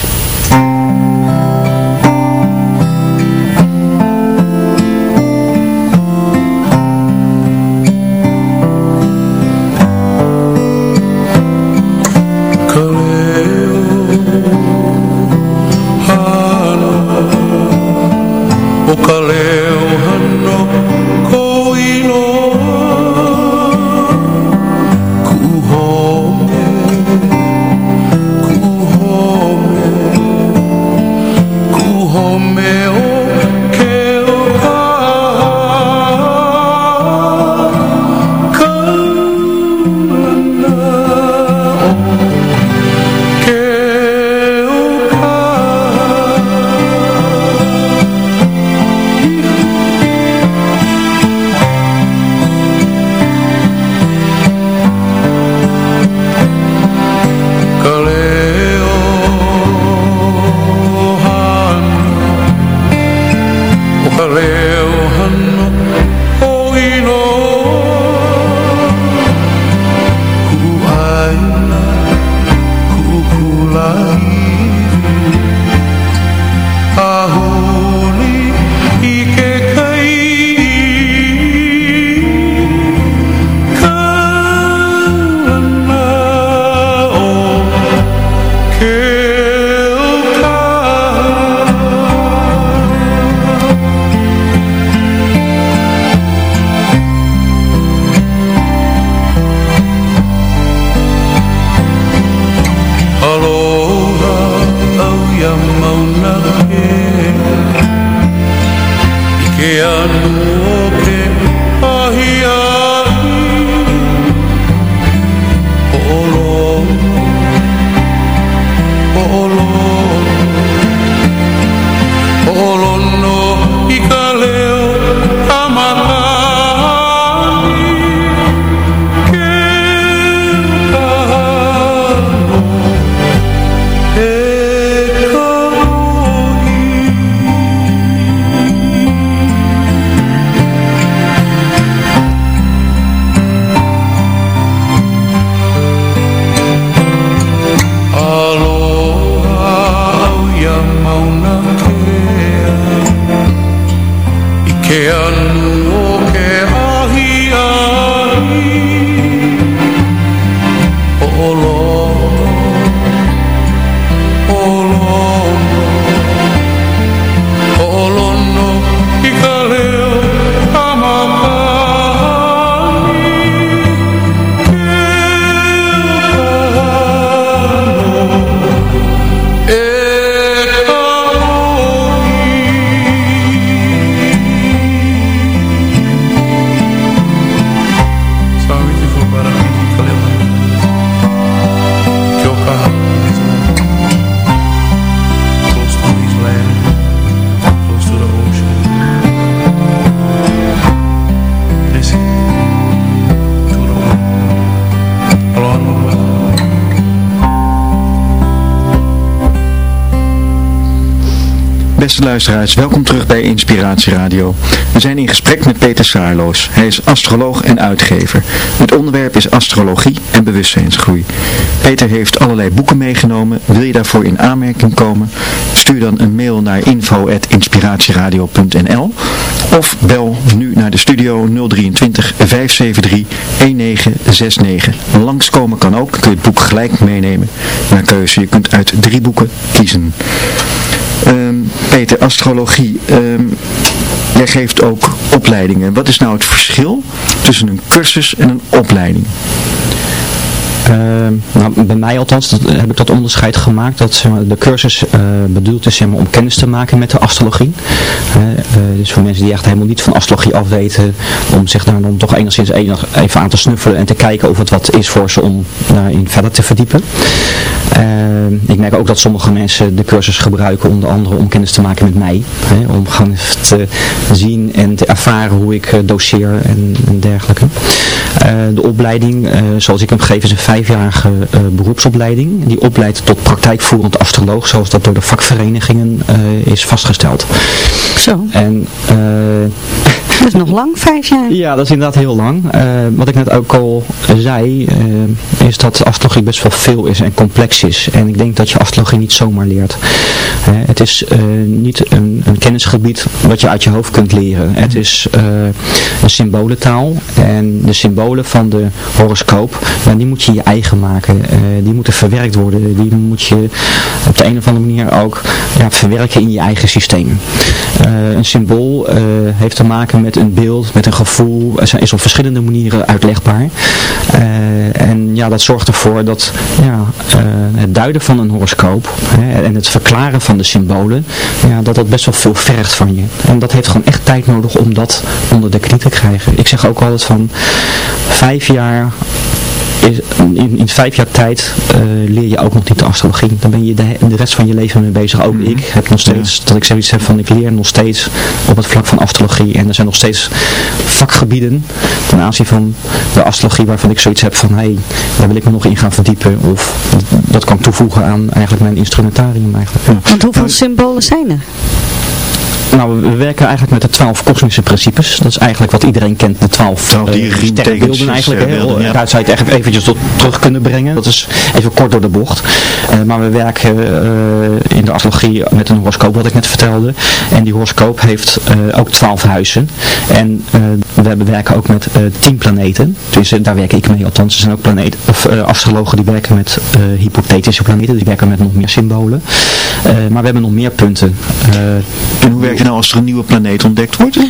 Luisteraars, welkom terug bij Inspiratie Radio. We zijn in gesprek met Peter Saarloos. Hij is astroloog en uitgever. Het onderwerp is astrologie en bewustzijnsgroei. Peter heeft allerlei boeken meegenomen. Wil je daarvoor in aanmerking komen? Stuur dan een mail naar info.inspiratieradio.nl of bel nu naar de studio 023 573 1969. Langskomen kan ook, kun je het boek gelijk meenemen naar keuze. Je kunt uit drie boeken kiezen. Ehm, Peter, astrologie. ehm, jij geeft ook opleidingen. Wat is nou het verschil tussen een cursus en een opleiding? Ehm, nou, bij mij althans heb ik dat onderscheid gemaakt dat de cursus eh, bedoeld is om kennis te maken met de astrologie. Eh, dus voor mensen die echt helemaal niet van astrologie afweten, om zich daar dan toch enigszins enig- even aan te snuffelen en te kijken of het wat is voor ze om daarin verder te verdiepen. Ik merk ook dat sommige mensen de cursus gebruiken onder andere om kennis te maken met mij. Hè, om even te zien en te ervaren hoe ik eh, doseer en, dergelijke. Eh, de opleiding, eh, zoals ik hem geef, is in feite vijfjarige eh, beroepsopleiding. Die opleidt tot praktijkvoerend astroloog, zoals dat door de vakverenigingen eh, is vastgesteld. Zo, En eh, dat is nog lang, vijf jaar. ja, dat is inderdaad heel lang. Eh, wat ik net ook al zei, eh, is dat astrologie best wel veel is en complex is. En ik denk dat je astrologie niet zomaar leert. Het is eh, niet een, een kennisgebied wat je uit je hoofd kunt leren. Het is een symbolentaal. En de symbolen van de horoscoop, ja, die moet je je eigen maken. Die moeten verwerkt worden. Die moet je op de een of andere manier ook ja, verwerken in je eigen systeem. Een symbool heeft te maken met een beeld, met een gevoel. Is op verschillende manieren uitlegbaar. Eh, en ja, dat zorgt ervoor dat ja, eh, het duiden van een horoscoop hè, en het verklaren van de symbolen, ja, dat dat best wel veel vergt van je. En dat heeft gewoon echt tijd nodig om dat onder de knie te krijgen. Ik zeg ook altijd van vijf jaar is, in, in vijf jaar tijd eh, leer je ook nog niet de astrologie. Dan ben je de, de rest van je leven mee bezig. Ook ik heb nog steeds, dat ik zoiets heb van ik leer nog steeds op het vlak van astrologie. En er zijn nog steeds vakgebieden ten aanzien van de astrologie waarvan ik zoiets heb van hé, hey, daar wil ik me nog in gaan verdiepen. Of dat kan toevoegen aan eigenlijk mijn instrumentarium eigenlijk. Want hoeveel symbolen zijn er? Nou, we werken eigenlijk met de twaalf kosmische principes. Dat is eigenlijk wat iedereen kent, de twaalf Twaalf eh, diergebieden, sterrenbeelden tekens, eigenlijk. sterrenbeelden, ja. Daar zou je het echt eventjes tot terug kunnen brengen. Dat is even kort door de bocht. Eh, maar we werken eh, in de astrologie met een horoscoop, wat ik net vertelde. En die horoscoop heeft eh, ook twaalf huizen. En eh, we werken ook met eh, tien planeten. Dus daar werk ik mee althans. Er zijn ook planeten, of, eh, astrologen die werken met eh, hypothetische planeten. Die werken met nog meer symbolen. Eh, maar we hebben nog meer punten. Eh, En hoe werkt nou als er een nieuwe planeet ontdekt wordt? Ja.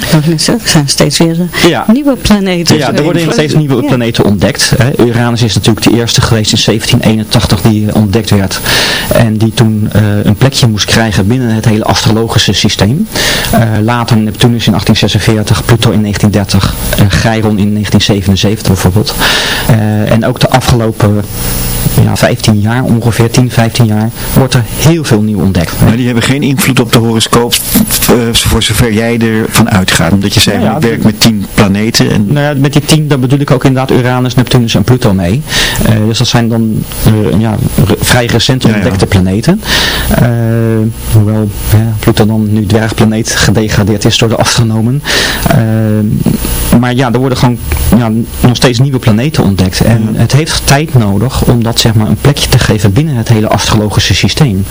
Er zijn steeds weer eh, Ja. nieuwe planeten. Ja, er worden nog steeds nieuwe Ja. planeten ontdekt. Hè. Uranus is natuurlijk de eerste geweest in 1781 die eh, ontdekt werd. En die toen eh, een plekje moest krijgen binnen het hele astrologische systeem. Eh, later Neptunus in 1846, Pluto in 1930, eh, Chiron in 1977 bijvoorbeeld. Eh, en ook de afgelopen ja, 15 jaar, ongeveer 10, 15 jaar, wordt er heel veel nieuw ontdekt. Maar die hebben geen invloed op de horoscoop eh, voor zover jij ervan uitgaat. Omdat je zei, Nou ja, ik werk met tien planeten. En, Nou ja, met die tien, daar bedoel ik ook inderdaad Uranus, Neptunus en Pluto mee. Eh, dus dat zijn dan eh, ja, vrij recent ja. ontdekte planeten. Hoewel ja, Pluto dan nu dwergplaneet gedegradeerd is door de astronomen. Maar ja, er worden gewoon ja, nog steeds nieuwe planeten ontdekt. En het heeft tijd nodig om dat zeg maar een plekje te geven binnen het hele astrologische systeem.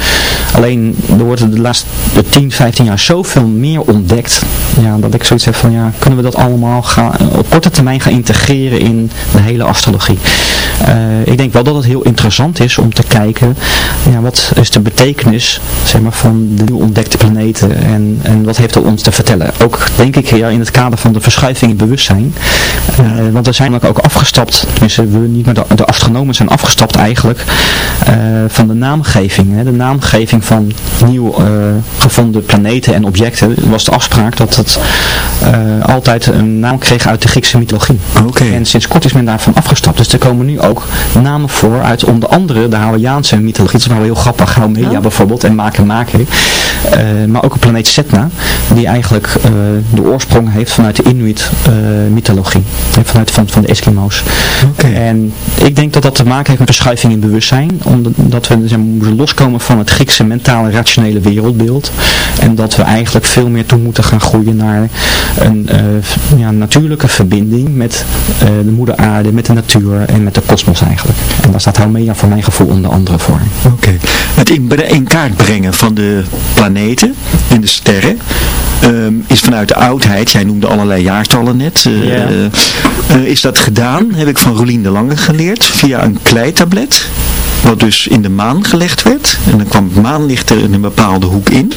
Alleen er wordt de laatste 10, 15 jaar zoveel meer ontdekt. Ja, dat ik zoiets heb van ja, kunnen we dat allemaal gaan, op korte termijn gaan integreren in de hele astrologie. Eh, ik denk wel dat het heel interessant is om te kijken, ja, wat is de betekenis zeg maar, van de nieuw ontdekte planeten en, en wat heeft dat ons te vertellen. Ook denk ik ja, in het kader van de verschuiving in bewustzijn. Eh, want we zijn ook afgestapt, tenminste we niet, maar de, de astronomen zijn afgestapt eigenlijk eh, van de naamgeving. Hè. De naamgeving van nieuw eh, gevonden planeten en objecten was de afspraak dat het altijd een naam kreeg uit de Griekse mythologie. En sinds kort is men daarvan afgestapt. Dus er komen nu ook namen voor uit onder andere de Hawaiiaanse mythologie. Dat is wel heel grappig. Haumelia bijvoorbeeld en Maken Maken. Maar ook een planeet Setna. Die eigenlijk de oorsprong heeft vanuit de Inuit mythologie. Eh, Vanuit van, van de Eskimo's. En ik denk dat dat te maken heeft met verschuiving in bewustzijn. Omdat we maar, moeten loskomen van het Griekse mentale rationele wereldbeeld. En dat we eigenlijk veel meer toe moeten gaan groeien naar een eh, ja, natuurlijke verbinding met eh, de moeder aarde, met de natuur en met de kosmos eigenlijk. En daar staat Haumea voor mijn gevoel onder andere voor. Oké. Het in, kaart brengen van de planeten en de sterren ehm, is vanuit de oudheid, jij noemde allerlei jaartallen net, eh, Ja. eh, is dat gedaan, heb ik van Rolien de Lange geleerd, via een kleitablet. Wat dus in de maan gelegd werd. En dan kwam het maanlicht er in een bepaalde hoek in.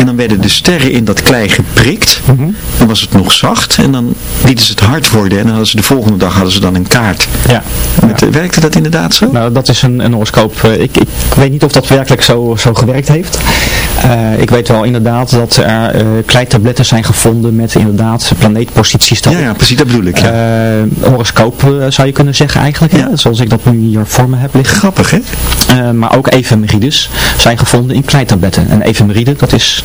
En dan werden de sterren in dat klei geprikt. Dan was het nog zacht. En dan lieten ze het hard worden. En dan hadden ze de volgende dag hadden ze dan een kaart. Ja. Met, eh, Werkte dat inderdaad zo? Nou, dat is een, een horoscoop. Eh, Ik, ik weet niet of dat werkelijk zo, zo gewerkt heeft. Eh, ik weet wel inderdaad dat er eh kleitabletten zijn gevonden met inderdaad planeetposities. ja, ja, precies, dat bedoel ik. Ja. Horoscoop zou je kunnen zeggen eigenlijk, hè? Ja. zoals ik dat nu hier voor me heb liggen. Grappig, hè? Maar ook efemerides zijn gevonden in kleitabletten. En efemeride, dat is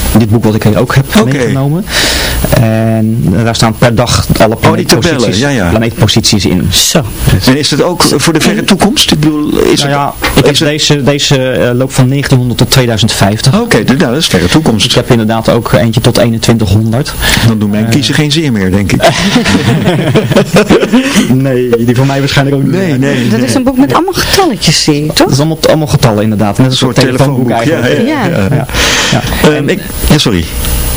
dit boek wat ik hier ook heb meegenomen. En daar staan per dag alle Oh, die tabellen, planeetposities, ja, ja. planeetposities in. Zo. En is dat ook voor de verre toekomst? Ik bedoel, is Nou het... ja, ik heb het- deze, deze eh, loopt van 1900 tot 2050. Oké, nou, dat is verre Ik toekomst. heb inderdaad ook eentje tot 2100. Dan doen mijn kiezen geen zeer meer, denk ik. Nee, die van mij waarschijnlijk ook niet. Nee, nee. Dat is een boek met allemaal getalletjes, zie je, toch? Dat is allemaal, allemaal getallen inderdaad. Net een soort telefoonboek Ja, eigenlijk. ja, ja. Ja. Ja. Ehm, ik, ja, sorry.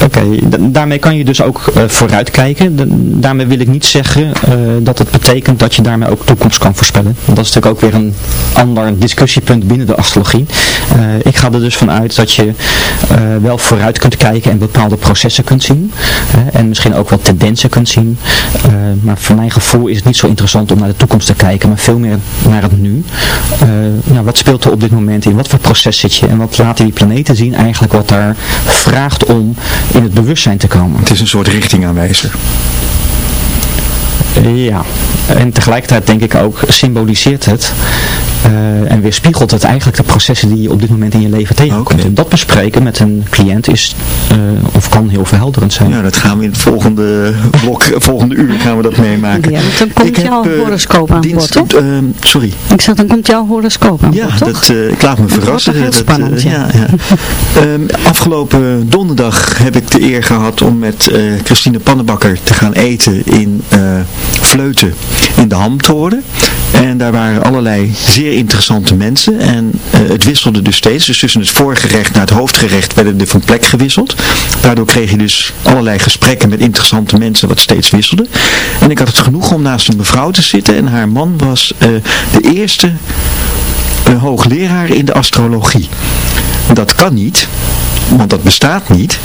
Oké, da- daarmee kan je dus ook eh, vooruitkijken. Da- daarmee wil ik niet zeggen eh, dat het betekent dat je daarmee ook toekomst kan voorspellen. Want dat is natuurlijk ook weer een ander discussiepunt binnen de astrologie. Eh, ik ga er dus vanuit dat je wel vooruit kunt kijken en bepaalde processen kunt zien. en misschien ook wel tendensen kunt zien. Maar voor mijn gevoel is het niet zo interessant om naar de toekomst te kijken, maar veel meer naar het nu. Nou, wat speelt er op dit moment in? Wat voor proces zit je? En wat laten die planeten zien eigenlijk wat daar vraagt om in het bewustzijn te komen? Het is een soort richtingaanwijzer. Ja, en tegelijkertijd denk ik ook symboliseert het eh, en weerspiegelt het eigenlijk de processen die je op dit moment in je leven tegenkomt. En dat bespreken met een cliënt is eh, of kan heel verhelderend zijn. Ja, dat gaan we in het volgende blok, volgende uur gaan we dat meemaken. Ja, want dan komt Ik heb, jouw eh, horoscoop aan dienst- bod, ehm, sorry. Ik zeg, dan komt jouw horoscoop aan Ja, bod, toch? dat, eh, ik laat me verrassen. Dat, spannend, eh, ja. ja. Ehm, afgelopen donderdag heb ik de eer gehad om met eh, Christine Pannenbakker te gaan eten in eh, Vleuten in de Hamtoren. En daar waren allerlei zeer interessante mensen. En eh, het wisselde dus steeds. Dus tussen het voorgerecht naar het hoofdgerecht werden er van plek gewisseld. Daardoor kreeg je dus allerlei gesprekken met interessante mensen wat steeds wisselde. En ik had het genoeg om naast een mevrouw te zitten. En haar man was eh, de eerste een hoogleraar in de astrologie. Dat kan niet, want dat bestaat niet.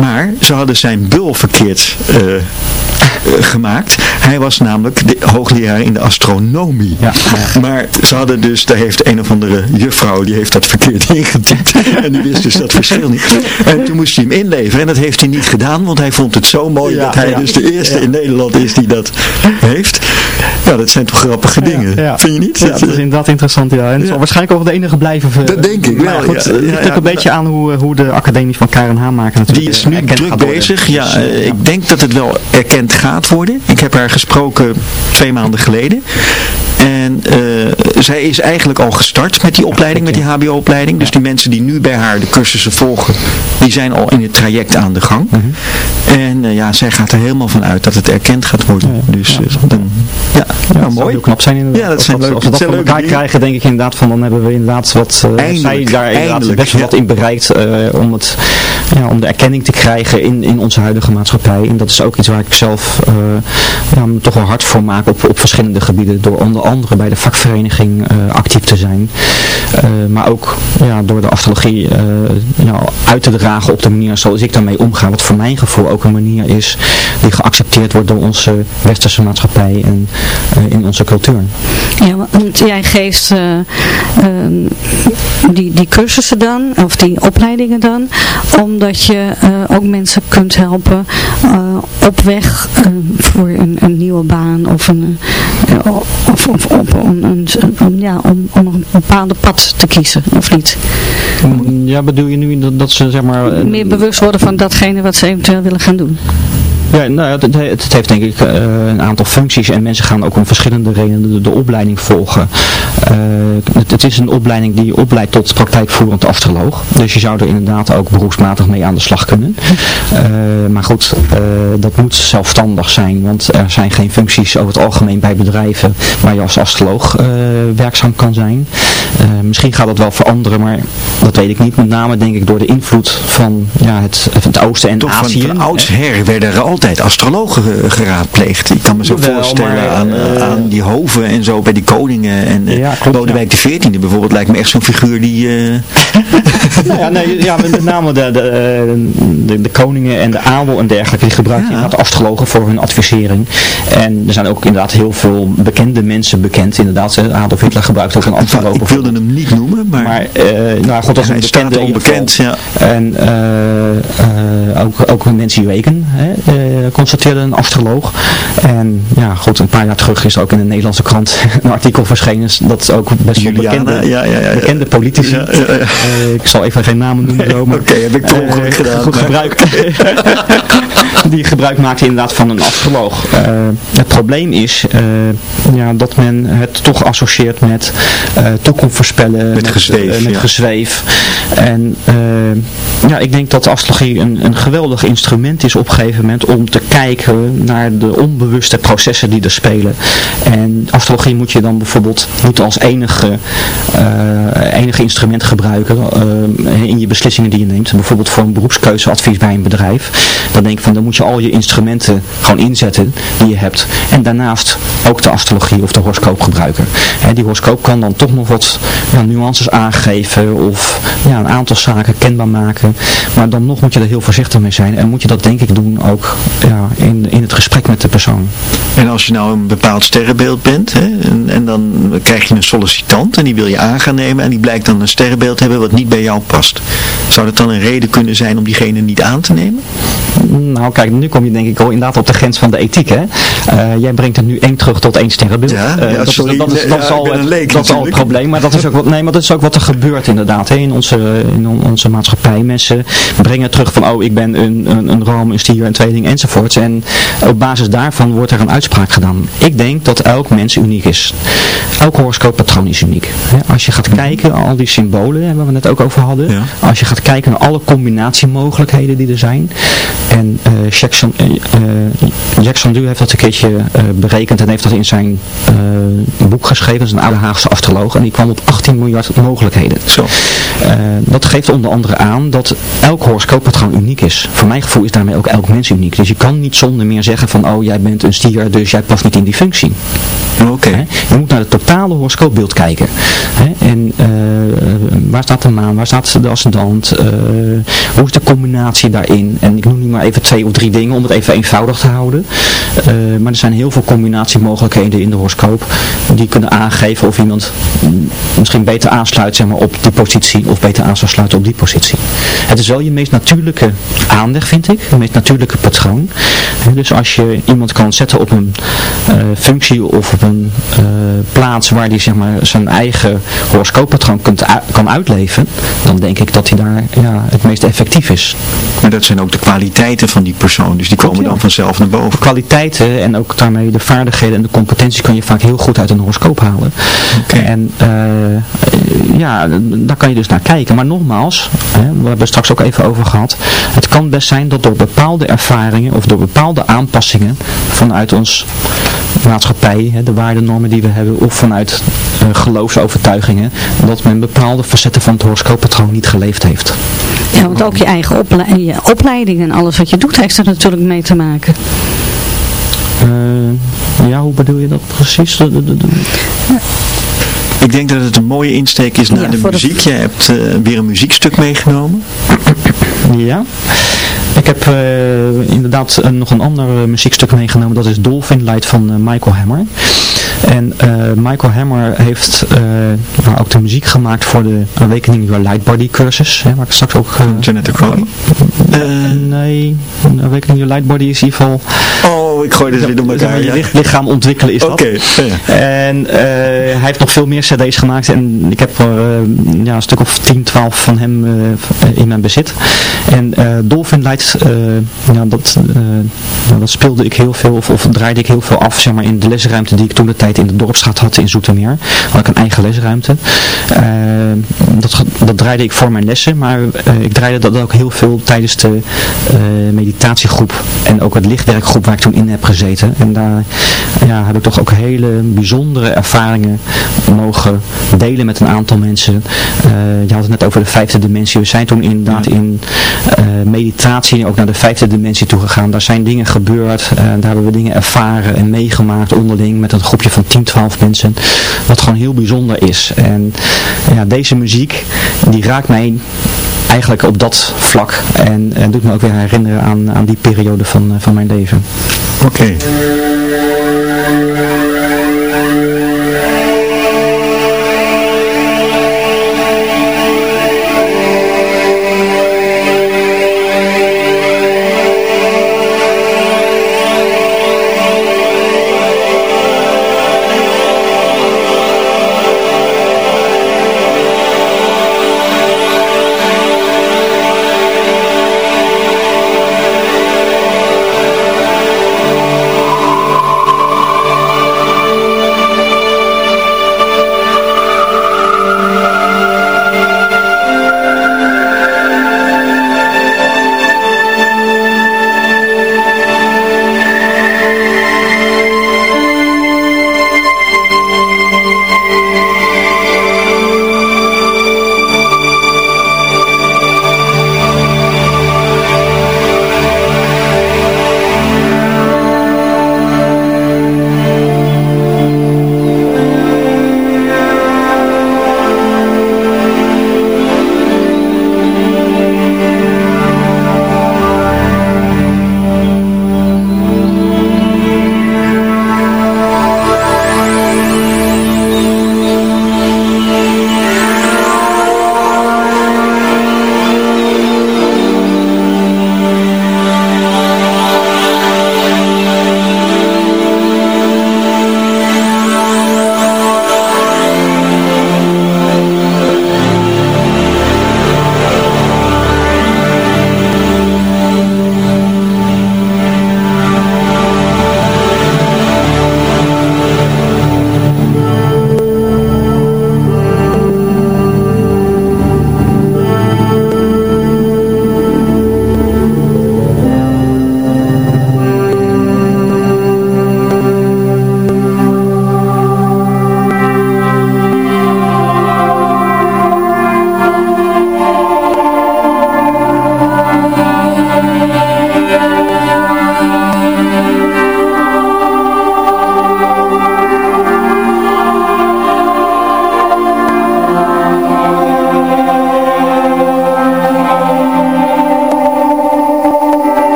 Maar ze hadden zijn bul verkeerd eh, eh, gemaakt. Hij was namelijk de hoogleraar in de astronomie. Ja, Maar ze hadden dus, daar heeft een of andere juffrouw, die heeft dat verkeerd ingetypt. en die wist dus dat verschil niet. En toen moest hij hem inleveren. En dat heeft hij niet gedaan, want hij vond het zo mooi Ja, dat hij ja. dus de eerste in Nederland is die dat heeft. Ja, dat zijn toch grappige dingen. Ja. Vind je niet? Ja, dat is inderdaad interessant, ja. En het zal waarschijnlijk ook de enige blijven. eh, Dat denk ik wel, Goed, ja. het ligt een beetje aan hoe, hoe de academie van KRH maken natuurlijk. Die is eh, nu druk bezig. Ja, Dus, eh, eh, ja. ik denk dat het wel erkend gaat worden. Ik heb haar gesproken twee maanden geleden. En eh, zij is eigenlijk al gestart met die opleiding, met die hbo-opleiding. Dus die mensen die nu bij haar de cursussen volgen, die zijn al in het traject aan de gang. Mhm. En eh, ja, zij gaat er helemaal van uit dat het erkend gaat worden. Dus eh, dan, ja, Ja, nou, dat zou mooi. heel knap zijn inderdaad. Ja, dat Als zijn Als leuke- we dat voor elkaar krijgen, denk ik inderdaad van dan hebben we inderdaad wat, Eindelijk, zij daar inderdaad best wat in bereikt om, het, ja, om de erkenning te krijgen in, in onze huidige maatschappij. En dat is ook iets waar ik zelf me toch wel hard voor maak op, op verschillende gebieden. Door onder andere bij de vakvereniging eh, actief te zijn. Eh, maar ook ja, door de astrologie ja, uit te dragen op de manier zoals ik daarmee omga. Wat voor mijn gevoel ook een manier is die geaccepteerd wordt door onze westerse maatschappij en in onze cultuur. Ja, want jij geeft eh, ehm, die, die cursussen dan, of die opleidingen dan, omdat je eh, ook mensen kunt helpen eh, op weg eh, voor een, een nieuwe baan of een, of, of, op een, een, een- ja, om, om een bepaalde pad te kiezen, of niet? Ja, bedoel je nu dat, dat ze zeg maar... Meer bewust worden van datgene wat ze eventueel willen gaan doen. Ja, nou, ja, het, heeft denk ik eh, een aantal functies en mensen gaan ook om verschillende redenen de, de opleiding volgen. Eh, het, het is een opleiding die opleidt tot praktijkvoerend astroloog. Dus je zou er inderdaad ook beroepsmatig mee aan de slag kunnen. Eh, maar goed, dat moet zelfstandig zijn, want er zijn geen functies over het algemeen bij bedrijven waar je als astroloog werkzaam kan zijn. Misschien gaat dat wel veranderen, maar dat weet ik niet. Met name denk ik door de invloed van ja, het, het Oosten en Toch van, Azië. van oudsher werden er altijd astrologen ge- geraadpleegd. Ik kan me zo voorstellen maar, aan, eh, aan die hoven en zo bij die koningen. En eh, Ja, klopt, Lodewijk de XIV bijvoorbeeld lijkt me echt zo'n figuur die... eh, Nou ja, nee, ja, met name de, de, eh, de, de koningen en de adel en dergelijke, die gebruiken Ja. inderdaad astrologen voor hun advisering. En er zijn ook inderdaad heel veel bekende mensen bekend. Inderdaad, eh, Adolf Hitler gebruikt ook een astroloog. ik wilde hem niet noemen, maar, Maar, eh nou goed, dat is een bekende al in ieder geval. bekend. Ja. En eh, eh, ook, ook Nancy Reagan, hè, eh, constateerde een astroloog. En ja, goed, een paar jaar terug is er ook in de Nederlandse krant een artikel verschenen. Dat is ook best wel bekende, ja, ja, ja, bekende politici. Eh, ik zal even geen namen noemen. Oké, heb ik ongeluk eh, gedaan, Goed gebruik. die gebruik maakte inderdaad van een astroloog. Eh, het probleem is eh, ja, dat men het toch associeert met eh, toekomst voorspellen. Met gezweef, eh, met gezweef. En eh, ja, ik denk dat de astrologie een, een geweldig instrument is op een gegeven moment om te kijken naar de onbewuste processen die er spelen. En astrologie moet je dan bijvoorbeeld niet als enige, eh, enige instrument gebruiken eh, in je beslissingen die je neemt. Bijvoorbeeld voor een beroepskeuzeadvies bij een bedrijf. Dan denk ik van dan moet je al je instrumenten gewoon inzetten die je hebt. En daarnaast ook de astrologie of de horoscoop gebruiken. Hè, die horoscoop kan dan toch nog wat ja, nuances aangeven of ja, een aantal zaken kenbaar maken. Maar dan nog moet je er heel voorzichtig mee zijn. En moet je dat denk ik doen ook ja, in, in het gesprek met de persoon. En als je nou een bepaald sterrenbeeld bent, hè, en, en dan krijg je een sollicitant en die wil je aan gaan nemen en die blijkt dan een sterrenbeeld te hebben wat niet bij jou past. Zou dat dan een reden kunnen zijn om diegene niet aan te nemen? Nou kijk, nu kom je denk ik al inderdaad op de grens van de ethiek hè. Eh, jij brengt het nu één terug tot één sterrenbeeld. Ja, ja, dat, is- sorry. dat, is, dat, is Ja, ik al, ben een het, leek dat is al het natuurlijk. probleem. Maar dat is ook wat, nee, maar dat is ook wat er gebeurt inderdaad hè, in, onze, in on- onze maatschappij. Mensen brengen terug van oh ik ben een, een, een ram, een stier, een tweeling enzovoorts. En op basis daarvan wordt er een uitspraak gedaan. Ik denk dat elk mens uniek is. Elk horoscooppatroon is uniek. Als je gaat kijken, al die symbolen waar we het ook over hadden. Ja. Als je gaat kijken naar alle combinatiemogelijkheden die er zijn. En eh Jackson, eh, Jackson Du heeft dat een keertje berekend en heeft dat in zijn boek geschreven. Dat is een oude Haagse astroloog. En die kwam op 18 miljard mogelijkheden. Zo. Dat geeft onder andere aan dat elk horoscooppatroon uniek is. Voor mijn gevoel is daarmee ook elk mens uniek. Dus je kan niet zonder meer zeggen van oh jij bent een stier dus jij past niet in die functie. Oké. Je moet naar het totale horoscoopbeeld kijken. Hè? En eh, waar staat de maan, waar staat de ascendant, eh, hoe is de combinatie daarin? En ik noem nu maar even twee of drie dingen om het even eenvoudig te houden. Eh, maar er zijn heel veel combinatiemogelijkheden in de horoscoop die kunnen aangeven of iemand misschien beter aansluit zeg maar, op die positie of beter aan zou sluiten op die positie. Het is wel je meest natuurlijke aanleg vind ik, je meest natuurlijke patroon. Dus als je iemand kan zetten op een functie of op een plaats waar hij zeg maar, zijn eigen horoscooppatroon kunt, kan uitleven, dan denk ik dat hij daar ja, het meest effectief is. Maar dat zijn ook de kwaliteiten van die persoon, dus die komen ja. dan vanzelf naar boven. De kwaliteiten en ook daarmee de vaardigheden en de competenties kan je vaak heel goed uit een horoscoop halen. En eh, ja, daar kan je dus naar kijken. Maar nogmaals, hè, we hebben het straks ook even over gehad. Het kan best zijn dat door bepaalde ervaringen of door bepaalde aanpassingen vanuit ons maatschappij, hè, de waardenormen die we hebben, of vanuit eh, geloofsovertuigingen, dat men bepaalde facetten van het horoscooppatroon niet geleefd heeft. Ja, want ook je eigen ople- je opleiding en alles wat je doet heeft er natuurlijk mee te maken. Eh, ja, hoe bedoel je dat precies? De- de- de- de- Ik denk dat het een mooie insteek is naar Ja, de muziek. Je hebt eh, weer een muziekstuk meegenomen. Ja. Ik heb eh, inderdaad eh, nog een ander eh, muziekstuk meegenomen. Dat is Dolphin Light van eh, Michael Hammer. En eh, Michael Hammer heeft eh, nou, ook de muziek gemaakt voor de Awakening Your Light Body cursus. Hè, waar ik straks ook... eh. Eh, nee, Awakening Your Light Body is in ieder geval... oh, ik gooi dit weer door elkaar. je lichaam ontwikkelen is dat. Oké, ja. En hij heeft nog veel meer cd's gemaakt en ik heb ja, een stuk of 10, 12 van hem in mijn bezit. En eh, Dolphin Light, eh, ja, dat, nou, dat speelde ik heel veel, of, of draaide ik heel veel af zeg maar, in de lesruimte die ik toen de tijd in de Dorpsstraat had in Zoetermeer. Had ik een eigen lesruimte. Eh, dat, dat draaide ik voor mijn lessen, maar eh, ik draaide dat ook heel veel tijdens de eh, meditatiegroep en ook het lichtwerkgroep waar ik toen in heb gezeten. En daar ja, heb ik toch ook hele bijzondere ervaringen mogen delen met een aantal mensen. Je had het net over de vijfde dimensie. We zijn toen inderdaad in meditatie ook naar de vijfde dimensie toe gegaan. Daar zijn dingen gebeurd. eh, daar hebben we dingen ervaren en meegemaakt onderling met een groepje van 10, 12 mensen. Wat gewoon heel bijzonder is. En ja, deze muziek die raakt mij eigenlijk op dat vlak. En, doet me ook weer herinneren aan, aan die periode van, eh, van mijn leven. Oké.